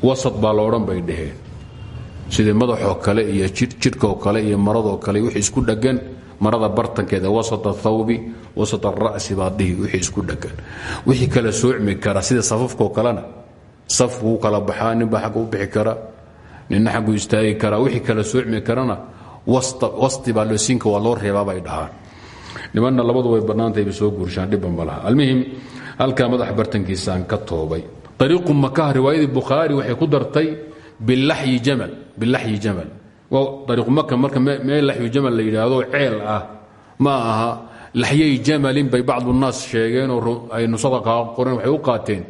wasad baa loodhan bay dhaheen. Sidii madaxoo kale iyo jidhkoo kale iyo maradoo kale wixii isku dheggan marada bartankeeda wasat athawbi wasat ara'si baa dhihi wixii isku dheggan. Wixii kala soocmi kara sida safafkoo kalena safkuu kala baxaa ninbaa xagga u bixi kara wixii kala soocmi karana wasti baa loosinka waa loo reebaa bay dhahaan. Nimanna labadu way bannaantayba soo guurshaan dhibba ma laha. Almuhim halkaa madax bartankiisaan ka toobay. Ariiqu makaha riwaayadii bukhaari waxay ku dartay bilaxyi jamal bilaxyi jamal ariiqu maka marka meel laxyu jamal la ceel ah. Ma aha laxyay jamalin bay bacdu naas sheegeen oo ay nusada qoreen waxay u qaateen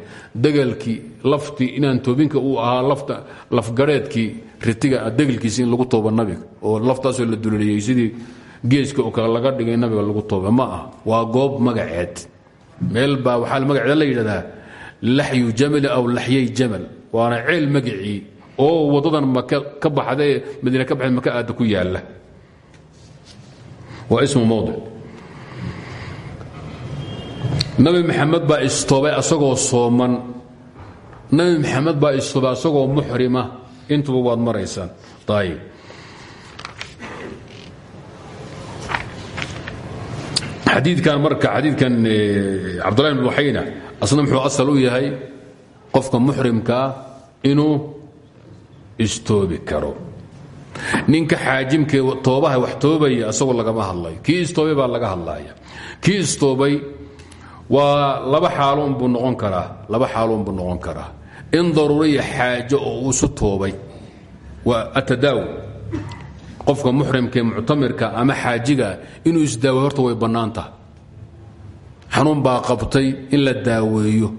degalkii laftii inaan toobinka uu ahaa lafgareedkii ritiga degalkiisi in lagu tooba nabiga oo laftaasoo la duleliyey sidii geeska oo kale laga dhigay nabiga lagu tooba ma ah waa goob magaceed. Meel baa waxaa magaceeda la yidhahdaa laxyu jamali aw laxyay jamal. Waana ceel magacii oo wadadan maka ka baxdae madiina ka baxda maka aada ku yaalla waa ismu mowdic nabi maxamed baa istoobay asagoo sooman. Nabi maxamed baa istoobay asagoo muxrima. Intuba waad maraysaan. Ayb xadiikan marka xadiidkan cabdullahi bn waxayna asna muxuu asal u yahay qofka muxrimkaa inuu istoobi karo. Ninka xaajimkee toobaha wax toobaya asagoo lagama hadlayo kii istoobay baa laga hadlaya kii istoobay waa laba xaalunbuu noqon karaa laba xaalunbuu noqon karaa. In daruuriya xaajo oo uu isu toobay waa atadaawi qofka muxrimkaee muctamirka ama xaajiga inuu isdaaweyo horta way bannaan tahay. Baa qabtay in la daaweeyo.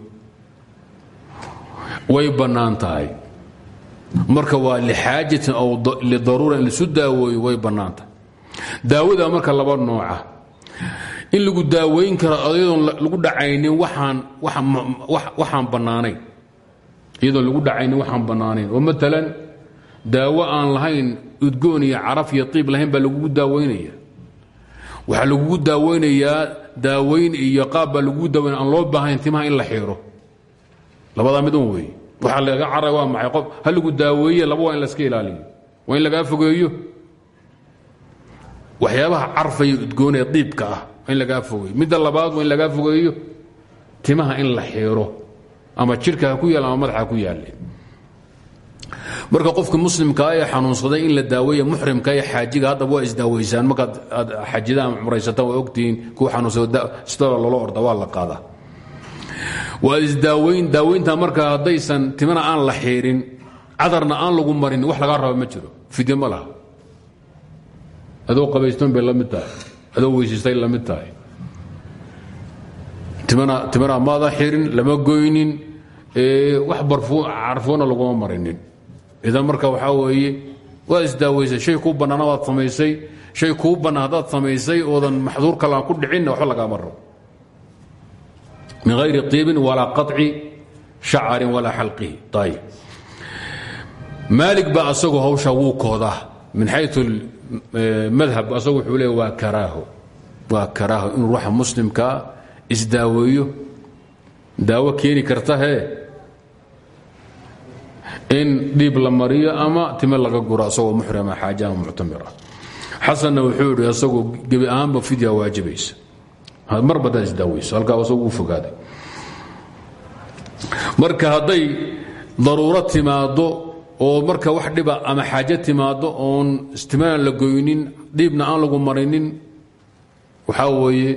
Way bannaan tahay marka waa lixaajatin aw lidaruura in laisu daaweeyo way bannaan tahay daawada marka laba nooca in lagu daaweyn karo iyadoon lagu dhacaynin waxaan waxaan bannaanayn. Iyadoon lagu dhacaynin waxaan bannaanayn. Oo maalan daawo aan lahayn udgoon iyo caraf iyo iib lahayn baa lagugu daaweynaya. Waxaa lagugu daaweynayaa daaweyn iyo qaab baa lagugu daaweynaya. Aan loo baahayn timaha in la xiiro labadaa mid un wey waxaa laga caray waa maxay? Qof ha lagu daaweeye laba waa in laska ilaaliyo waa in lagaa fogeeyo. Waxyaabaha carfaya udgoonee diibka ah waa in lagaa fogeeyo. Midda labaad waa in lagaa fogeeyo timaha in la xiiro ama jidhka ha ku yaal ama madaxa ha ku yaalle marka qofka muslimkaa ee xanuunsaday in la daaweeya muxrimka ee xaajiga haddaba waa isdaaweysaan. Markaad aad xajida ama cumraysataan waa ogtihiin kuwa xanuunsada loola orda waa la qaadaa waa isdaaweyn daaweynta marka haddaysan timana aan la xiirin cadarna aan lagu marin wax lagaa raba ma jiro. Fidye ma adoo qabaystan bay la adoo weysaystay la mid tahay. Maada xirin lama goynin wax carfoona laguma marinin. Idan marka waxaa weeye waad shay kuu bannaana waad samaysay shay kuu bannaan samaysay oodan maxduur kalaan ku dhicinna waxba lagaama rabo min hayri iibin walaa qaطci shacarin walaa xalqihi ayb maalig baa asagoo hawshaa wuu koodaa min xayu madhab asagu wuxuu leey waa karaaho waa karaaho inuu ruuxa muslimkaa daawo keeni karta in dhiib la mariyo ama time laga guro asagoo muxrima xaaja ama muctamir xasanna wuxuu yidhi asagoo gebi ahaanba fidya waajibaysa marka hadday daruuro timaaddo oo marka wax dhiba ama xaajo timaaddo oon istimaalan la goynin dhiibna aan lagu marinin waxaa weeye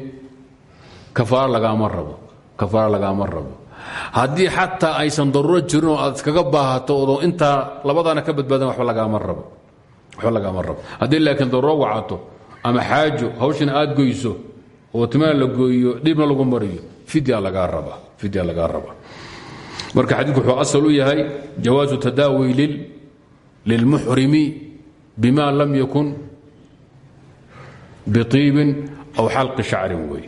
kafaaro lagaama rabo kafaaro lagaama rabo. Haddii xataa aysan daruuro jirin oo aad iskaga baahato odo intaa labadaana ka badbaadan waba lagaama rabo waxba lagaama rabo. Haddii laakiin daruuro wacato ama xaajo hawshana aad goyso oo timaa la gooyo dhiibna lagu mariyo fidya lagaa raba marka xadiidku wuxuu asal u yahay jawaazu tadaawi lilmuxrimi bima lam yakun biiibin aw xalqi shacrin wey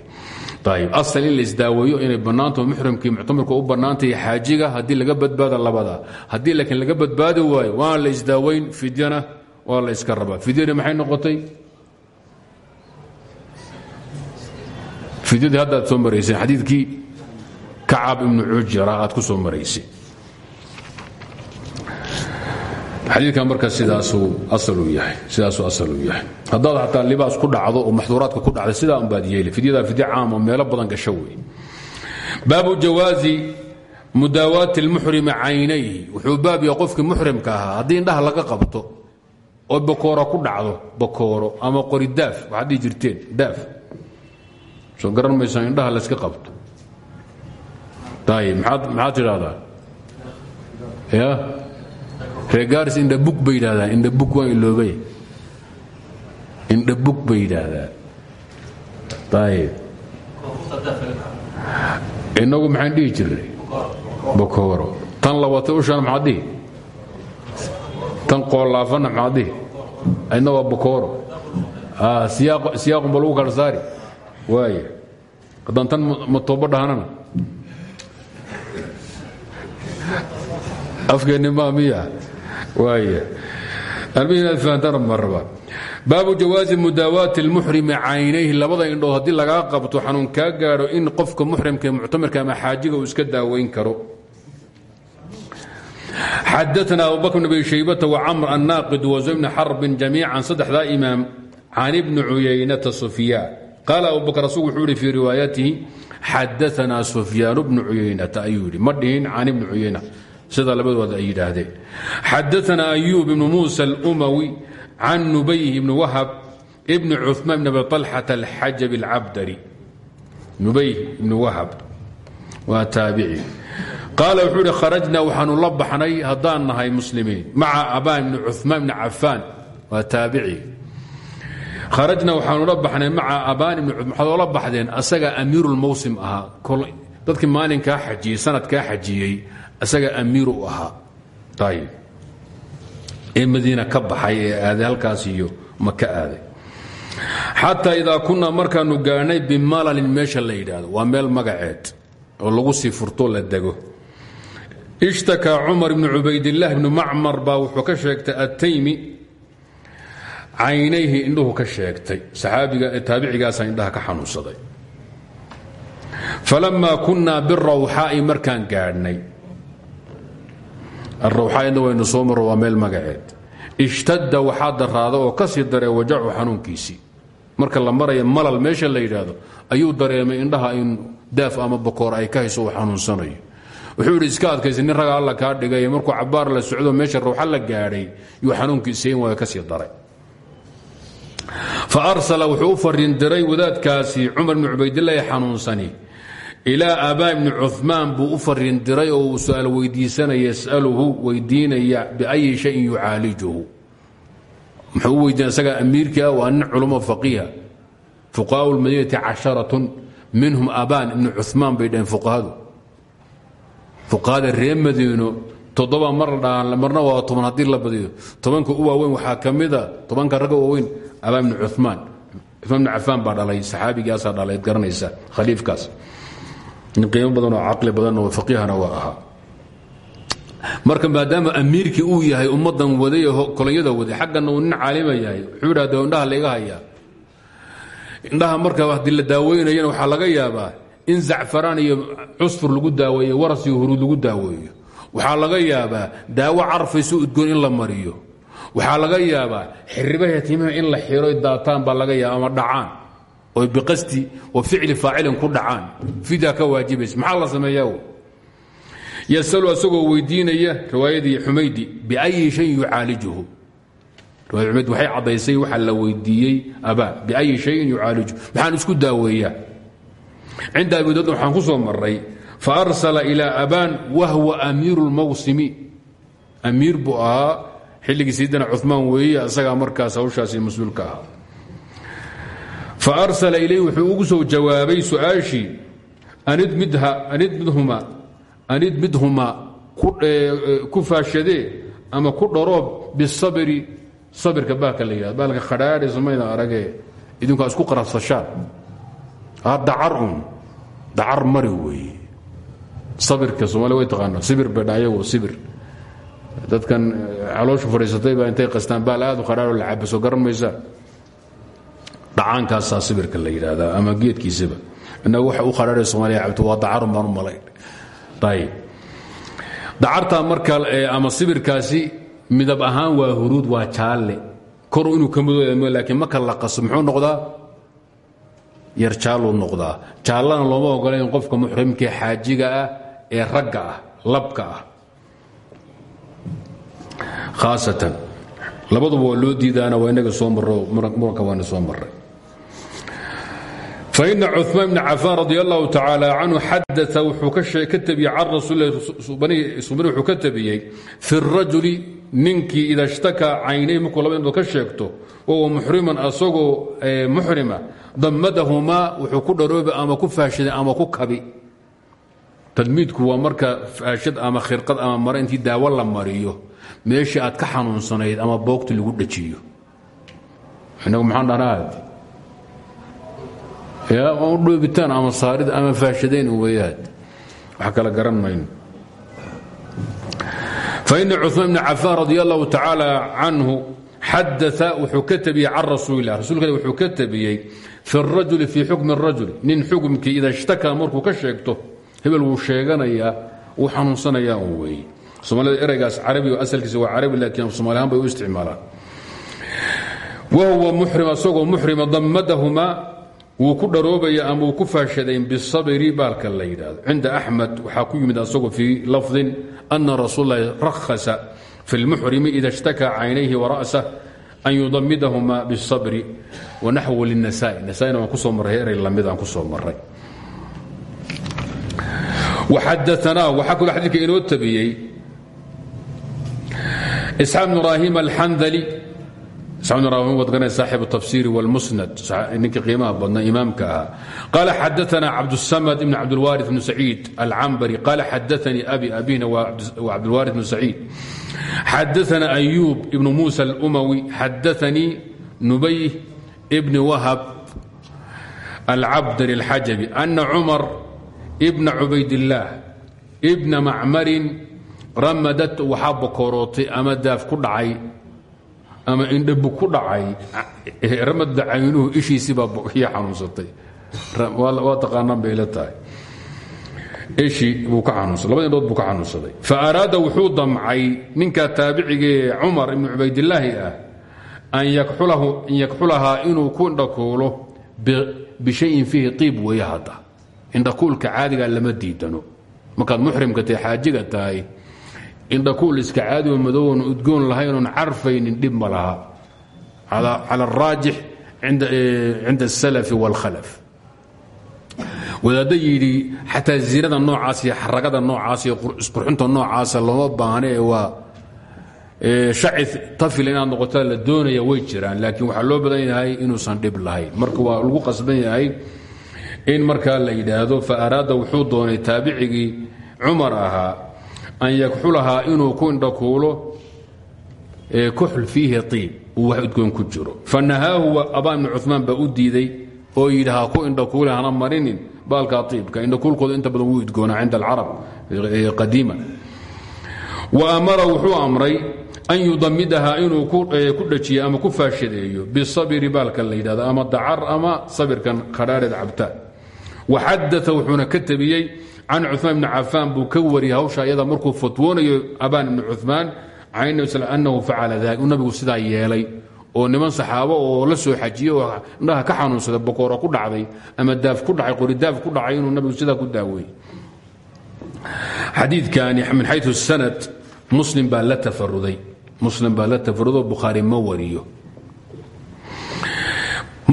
ayb asal in la isdaaweeyo inay bannaantaho muxrimkii u bannaantay xaajiga haddii laga badbaada labada haddii laakiin laga badbaadi waayo waan la isdaaweyn fidyana waa la iska rabaa. Fidyani maxay noqotay fidyadii hadda aad soo marayseen xadiidkii kacab ibnu cujra aad ku soo maraysay. Xadiidkan marka sidaasuu asaluu yahay sidaasuu asaluu yahay. Haddaad xataa libaas ku dhacdo oo maxduuraadka ku dhacda sidaa unbaad yeeli. Fidyadaa fidya caama meelo badan gasho wey baabu jawaazi mudaawaati اlmuxrimi caynayhi. Wuxuu baab yahay qofkii muxrimka ahaa. Haddii indhaha laga qabto oo bakooro ku dhacdo bakooro ama qori daaf waxaad dhihi jirteen daaf soo garan maysaa indhaha layska qabto. Ayib maxaad tidhahdaa ya? Reegaaris indhabug bay yidhahdaan indhabug waan iloobay. Indhabug bay yidhaahdaa. Ayib innagu maxaan dhihi jirnay bakooro tan labatay ushaan maxaad dhihi? Tan qoolaafanna maxaad dhihi? Ayna waa bakooro siyaaqunba lagu kala saari waaya haddaan tan matoobo dhahanana? Afkeenni maa miya? Waaya almihi inaad fahantaan ma raba baabu jawaazi mudaawaati labada indhood haddii lagaa qabto xanuun kaa gaadho in qofka muxrimka muctamirka ama xaajiga iska daaweyn karo. Xadaana abubakr bn abi shaybata wcamr annaaqid wazo bni xarbin jamiican saddexdaa imaam can ibni cuyaynata sufyaan qaal abubakr asug wuxuu ihi fii riwaayatihi xadaanaa sufyaan bnu cuyaynata ayuu yidhi ma dhihin can ibni cuyayna sida labadooda ay yidhaahdeen xadaanaa ayuub ibnu muusa alumawi can nubayh wahab ibni cumaan ibn abi alxata alxajab alcabdari nubayh ibni wahab waa taabici qaala wuxuu ihi kharajnaa waxaanu la baxnay haddaan nahay muslimiin maca abaan ibni cumaan ibni cafaan waa taabici kharajna waxaanu la baxnay maca abaan ibni oola baxdeen asagaa amiirulmawsim ahaa. Dadkii maalinkaa xajiyey sanadkaa xajiyey asagaa amiiru u ahaa. Ee madiina ka baxay ee iyo maka aaday. Xataa idaa kunaa markaanu gaadhnay bimalalin meesha la yidhaahdo waa meel magaceed oo lagu sii furto la dego. Ishtakaa cumar ibni cubaydillaah ibni macmar baa wuxuu ka sheegtay attaymi caynayhi indhuhu ka sheegtay. Taabicigaasa indhaha ka xanuunsaday. Falammaa kunnaa birawxaa'i markaan gaadhnay. Arawxaaidna waynu soo maro meel magaceed. Ishtadda waxaa daraada oo ka sii daree wajacu marka la maraya malal meesha la yidhaahdo ayuu dareemay indhaha in daaf ama bakoor ay ka hayso uu wuxuu yidhi iska adkaysa nin raga alla dhigay markuu cabaar la socdo meesha rawxa la gaadhay yuu xanuunkiisiin waaya ka sii daray fa arsala wuxuu u fariin diray wadaadkaasi cumar bni cubaydillahi xanuunsani. Ilaa aabaa ibni cumaan buu u fariin diray oo uu su'aal weydiisanaya yasaluhu weydiinaya biayi shayin yucaalijuhu muxuu weydiina isagaa amiirkii ah waa nin culamo faqiiha fuqahaau lmadiinati casharatun minhum abaan ibni cumaan bay dhaheen fuqahadu. Fuqahada madiino toddoba mar la marna waa toban haddii la badiyo. Tobanka u waaweyn waxaa ka mida tobanka ragga waaweyn abaa ibni cumaan cumaan bni cafaan baa dhalay saxaabigaasaa dhalay garanaysa khaliifkaas. Nin badan oo caqli badan oo faqiihana waa ahaa. Marka maadaama amiirkii uu yahay ummaddan waday kolonyada waday xaggana uu nin caalima yahay wuxuu idhahda indhaha layga indhaha marka haddii la daaweynayana waxaa laga yaabaa in zacfaraan iyo cusfur lagu daaweeyo waras iyo huruud lagu daaweeyo waxaa laga yaabaa daawo carfayso udgoon in la mariyo. Waxaa laga yaabaa xiribaha timaha in la xiroy daataan baa laga yaaba ama dhacaan. Oy biqasti wa ficli faacilin ku dhacaan. Fida ka waajibaysa maxaa la sameeyaa yasalu asagoo weydiinaya riwaayadii xumaydi biayi shayin yucaalijuhu riwayad xumayd waxay caddaysay waxaa la weydiiyey abaa biayi shayin yucaalijuhu maxaan isku daaweeyaa. Cinda abi dad waxaan ku soo maray fa arsala ilaa abaan wahwa amiiru lmawsimi amiir buu ahaa xilligii sayidina cumaan weeye asagaa markaas hawshaasi mas'uulka ahaa. Fa arsala ilayh wuxuu ugu soo jawaabay su'aashii anid midhuma ku faashadee ama ku dharoob bisabri. Sabirka bahalka la yidhahdo bahalka khadhaadhe samayda aragee idinku isku qarafsashaan dacar un dacar mari weeye sabirka somalia way taqaanaa sibir bay dhayago sibir. Dadkan calooshu fadhiisatay baa intay qastaan baal aad u la cabaso garan maysaa dhacaankaasaa sibirka la yidhaahdaa ama geedkiisaba inagu waxa u khadhaadhay somaaliya cabto waa dacarun baan u malayn dacartaa marka ama sibirkaasi midab ahaan waa huruud waa jaalle. Koru inuu ka laakiin marka la qaso noqdaa? Yar jaalluu noqdaa. Jaallana looma ogolayn qofka muxrimkee xaajiga ah ee ragga ah labka ah. Khaasatan labaduba waa loo diidaana waa inaga soo marro muranka waana soo marray. Faina cumaan bni cafaan radi allahu tacaala canhu xadaa wuxuu ka tabiyey can rasuulsubani wuxuu ka tabiyey fi rajuli ninkii ida shtakaa caynay markuu laba indood ka sheegto wahuwa muxriman asagoo muxrima damadahumaa wuxuu ku dharoobi ama ku faashaday ama ku kabi tadmiidku waa marka faashad ama khirqad ama mare intii daawo la mariyo meeshii aad ka xanuunsanayd ama boogti lagu dhajiyo. Inagu maxaan dhanaad yaa u dhoobitaan ama saarid ama faashadayn weeyaad. Wax kala garan mayno. Faina cumaan bni cafaan radi allahu tacaala canhu xadaa wuxuu ka tabiyey can rasuuli lah rasuulka wuxuu ka tabiyey fi اrajuli fii xukmi اrajul nin xugumkii ida hebel wuu sheeganayaa wuu xanuunsanayaa un weeye soomaalida ereygaas carabi asalkiisa waa carabi laakiin soomaali ahaan bay u isticmaalaan. Wahuwa muxrim asagoo muxrima dammadahumaa wuu ku dharoobaya ama wuu ku faashadayn bisabri baalka la yidhaahdo. Cinda axmed ku yimid asagoo fii lafdin ana rasuul lahi rakhasa fi lmuxrimi ida ishtakaa caynayhi wara'sah an yudamidahumaa bisabri wanaxwu linasai nasaina waan ku soo marray erey la mid aan ku soo maray waxadaanaa waxaa kaloo xadiidka inoo tabiyey isxaaq bn ibraahim alxandali saaxibu tafsiri wlmusnad ninkii qiimaha badna imaamka ahaa qaala xadaana cabdsamad ibn cabdlwaari bn saciid alcambari qaala xadaanii abi abina cabdlwaari bn saciid xadaana ayub ibn musa اlumawi xadaanii nubay bni wahab alcabdari اlxajabi ana cumar bna cubaydillaah bna macmarin ramadat waxaa bokorootay ama daaf ku dhacay ama indhabu ku dhacay. Ramada caynuhu ishiisiibaa iyo xanuunsatay. Waa taqaanaan bay ila tahay. Ishii buu ka xanuunsaday labada indhood buu ka xanuunsaday. Fa araada wuxuu damcay ninka taabicigee cumar ibnu cubaydillaahi ah an yakxulahaa inuu ku indhakuulo bishayin fiihi iib weeye indhakuulka caadiga lama diidano. Markaad muxrimka tahay xaajiga tahay indhakuul iska caadigo madooon udgoon lahaynoon carfaynin dhib ma laha. Cala araajix cinda asalafi wاlkhalaf wadaadda yidhi xataa zinada noocaas iyo xaragada noocaas iyo isqurxinta noocaasa looma baahne waa shaci tafil inaad noqotaa la doonaya way jiraan. Laakiin waxaa loo badan yahay inuusan dhib lahayn. Marka waa lagu qasban yahay in markaa la yidhaahdo fa araada wuxuu doonay taabicigii cumar ahaa an yakxulahaa inuu ku indhakuulo kuxl fiihi iib uu wax udgoon ku jiro. Fanahaahu abaa ibni cumaan baa u oo yidhi ha ku indhakuule hana marinin. Baalkaa iibka indhakuulkooda inta badan wuu udgoonaa cinda alcarab qadiima. Wa amara wuxuu amray an yudamidahaa inuu ku dhajiyo ama ku faashadeeyo bisabri baalka la yidhahdo ama dacar ama sabirkan khadhaareed cabtaan waxadaa wuxuuna ka tabiyey can cumaan bni cafaan buu ka wariyey hawsha iyada markuu fatwoonayo abaan ibni cumaan can nabi sl annahu facala oo niman saxaabo oo la soo xajiyey oo indhaha ka xanuunsaday bokooro ku dhacday ama daaf ku dhacay qoridaaf ku dhacay inuu nabigu sidaa ku daaweeyey xadiidkani min xayu sanad muslim baa la tafaruday muslim baa la tafarudoo bukhaari ma wariyo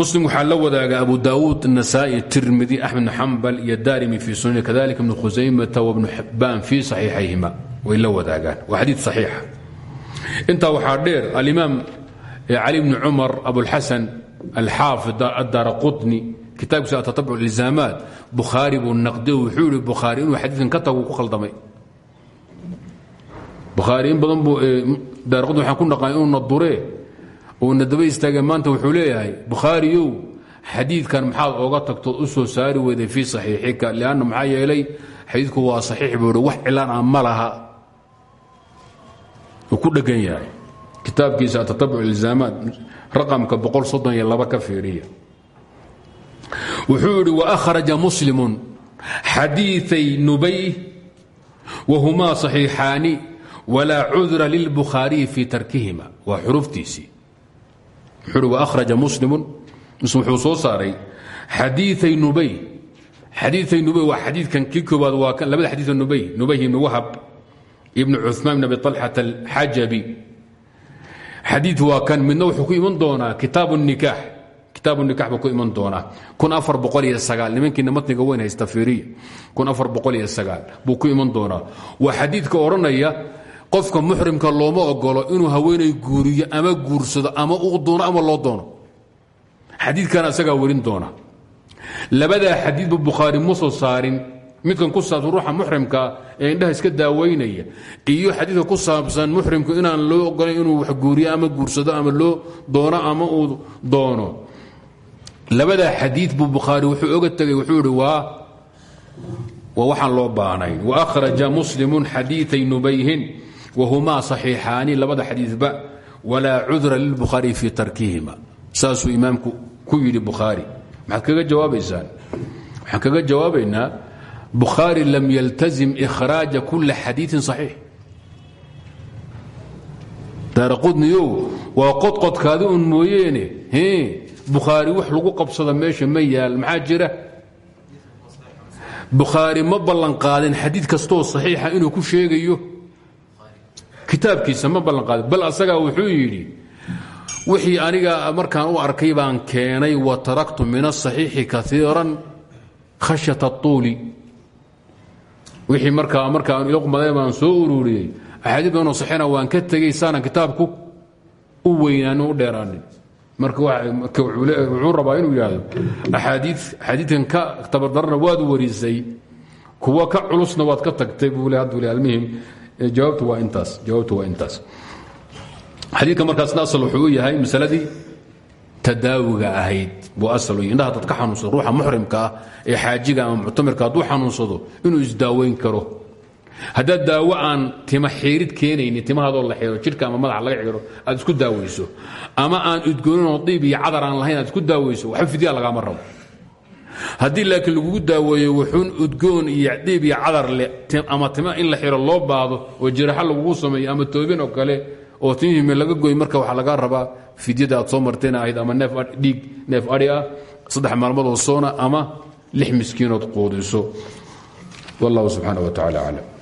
muslim waxaa la wadaaga abu daawuud nasaai tirmidi axmed xambal iyo daarimi fii sunani kadalika ibnu khusaymata wabnu xibbaan fii saxiixayhima. Way la wadaagaan. Waa xadiid saxiixa intaa waxaa dheer alimaam cali bni cumar abulxasan alxaafid addaara qutni kitaabkiisa atatabuc ilzaamaat bukhaari buu naqdiy wuxuu yihi bukhaari inuu xadiidkan ka tagu ku khaldamay. Bukhaari in badan buu daara qutni waxaan ku naqaan inuu naduree uuna daba istaagay maanta wuxuu leeyahay bukhaariyow xadiidkan maxaad ooga tagtood u soo saari weyday fii saxiixika lianna maxaa yeelay xadiidku waa saxiix buu wax cilaan ah ma laha. Uu ku dhegan yahay. Kitaabkiisa atatabuc ilzaamaad raqamka ka fiiriya. Wuxuu idhi waahraja muslimun xadiiثay nubay wahumaa صaxiixaani walaa cudra lilbukhaariyi fii tarkihima. Waa xuruuftiisii wraja muslimu muslim wuxuu soo saaray xadiiay nubay. Xadiiay nubay waa xadiidkan kii koobaad waa labada xadiia nubay nubay ibni wahab ibni cumaan ibn abi alxata alxajabi. Xadii waa kan midna wuxuu ku iman doonaa kitaab nikaax kitaab nikax buu ku iman doonaa. Nimankiina matniga weyn haysta firiya buu ku iman doonaa. Waa xadiidka odhanaya qofka muxrimka looma ogolo inuu haweenay guuriyo ama guursado ama uu doono ama loo doono. Xadiidkana isagaa werin doona. Labadaa xadiid buu bukhaari ma soo saarin. Midkan ku saabsan ruuxa muxrimka ee indhaha iska daaweynaya iyo xadiidka ku saabsan muxrimku inaan loo ogolayn inuu wax guuriyo ama guursado ama loo doono ama uu doono. Labadaa xadiid buu bukhaari wuxuu oga tegay wuxuu ihi waa waa waxaan loo baahnayn. Waأkhraja muslimu xadiiثay nubayhin wahumaa صaxiixaani labada xadiiba walaa cudra lilbukhaari fii tarkihima saasuu imaamku ku yidhi bukhaari maxaad kaga jawaabaysaan waxaan kaga jawaabaynaa bukhaari lam yaltazim ikhraaja kula xadiiin صaxiix daaraqudniyow waa qodqodkaadi un mooyeene bukhaari wax lagu qabsada meesha ma yaal maxaa jira bukhaari ma ballanqaadin xadiid kastoo saxiixa inuu ku sheegayo kitaabkiisa ma ballanqaadin bal asagaa wuxuu yidhi wixii aniga markaan u arkay baan keenay wa taraktu min asaxiixi kaiiran khashyat اطuuli wixii markaa markaan ilaqmaday baan soo ururiyey axaadiid badanoo saxiina waan ka tegey saanan kitaabku u weynaanin u dheeraanin. Marka wuxuu rabaa inuu yidhaahdo axaadiidkan ka tabardarana waad warisay kuwa ka culusna waad ka tagtay buu le hadduu jawaabtu waa intaas jawaabtu waa intaas. Xadiidka markaasna asal wuxuu u yahay masaladii tadaawiga ahayd buu asal u yahy indhaha dad ruuxa muxrimka ah ee xaajiga ama muctamirka hadduu xanuunsado inuu isdaaweyn karo. Haddaad daawo aan tima xiirid keenaynin timahaadoo la xiro jidhka ama madaxa laga xiro aad isku daaweyso. Ama aan udgooninoo diib iyo cadar aan lahayn aad isku daaweyso. Waxba fidyaa lagaama rabo haddii laakiin lagugu daaweeyo wuxuun udgoon iyo diib iyo cadar leh ama tima in la xiro loo baado oo jiraxa lagugu sameeyo ama toobin oo kale oo timihime laga goy marka waxaa laga rabaa fidyada aad soo marteen ahayd ama neef dhiig neef adhi ah saddex maalmood oo soona ama lix miskiinood quudiso. Wallahu subxaana wa tacala aclam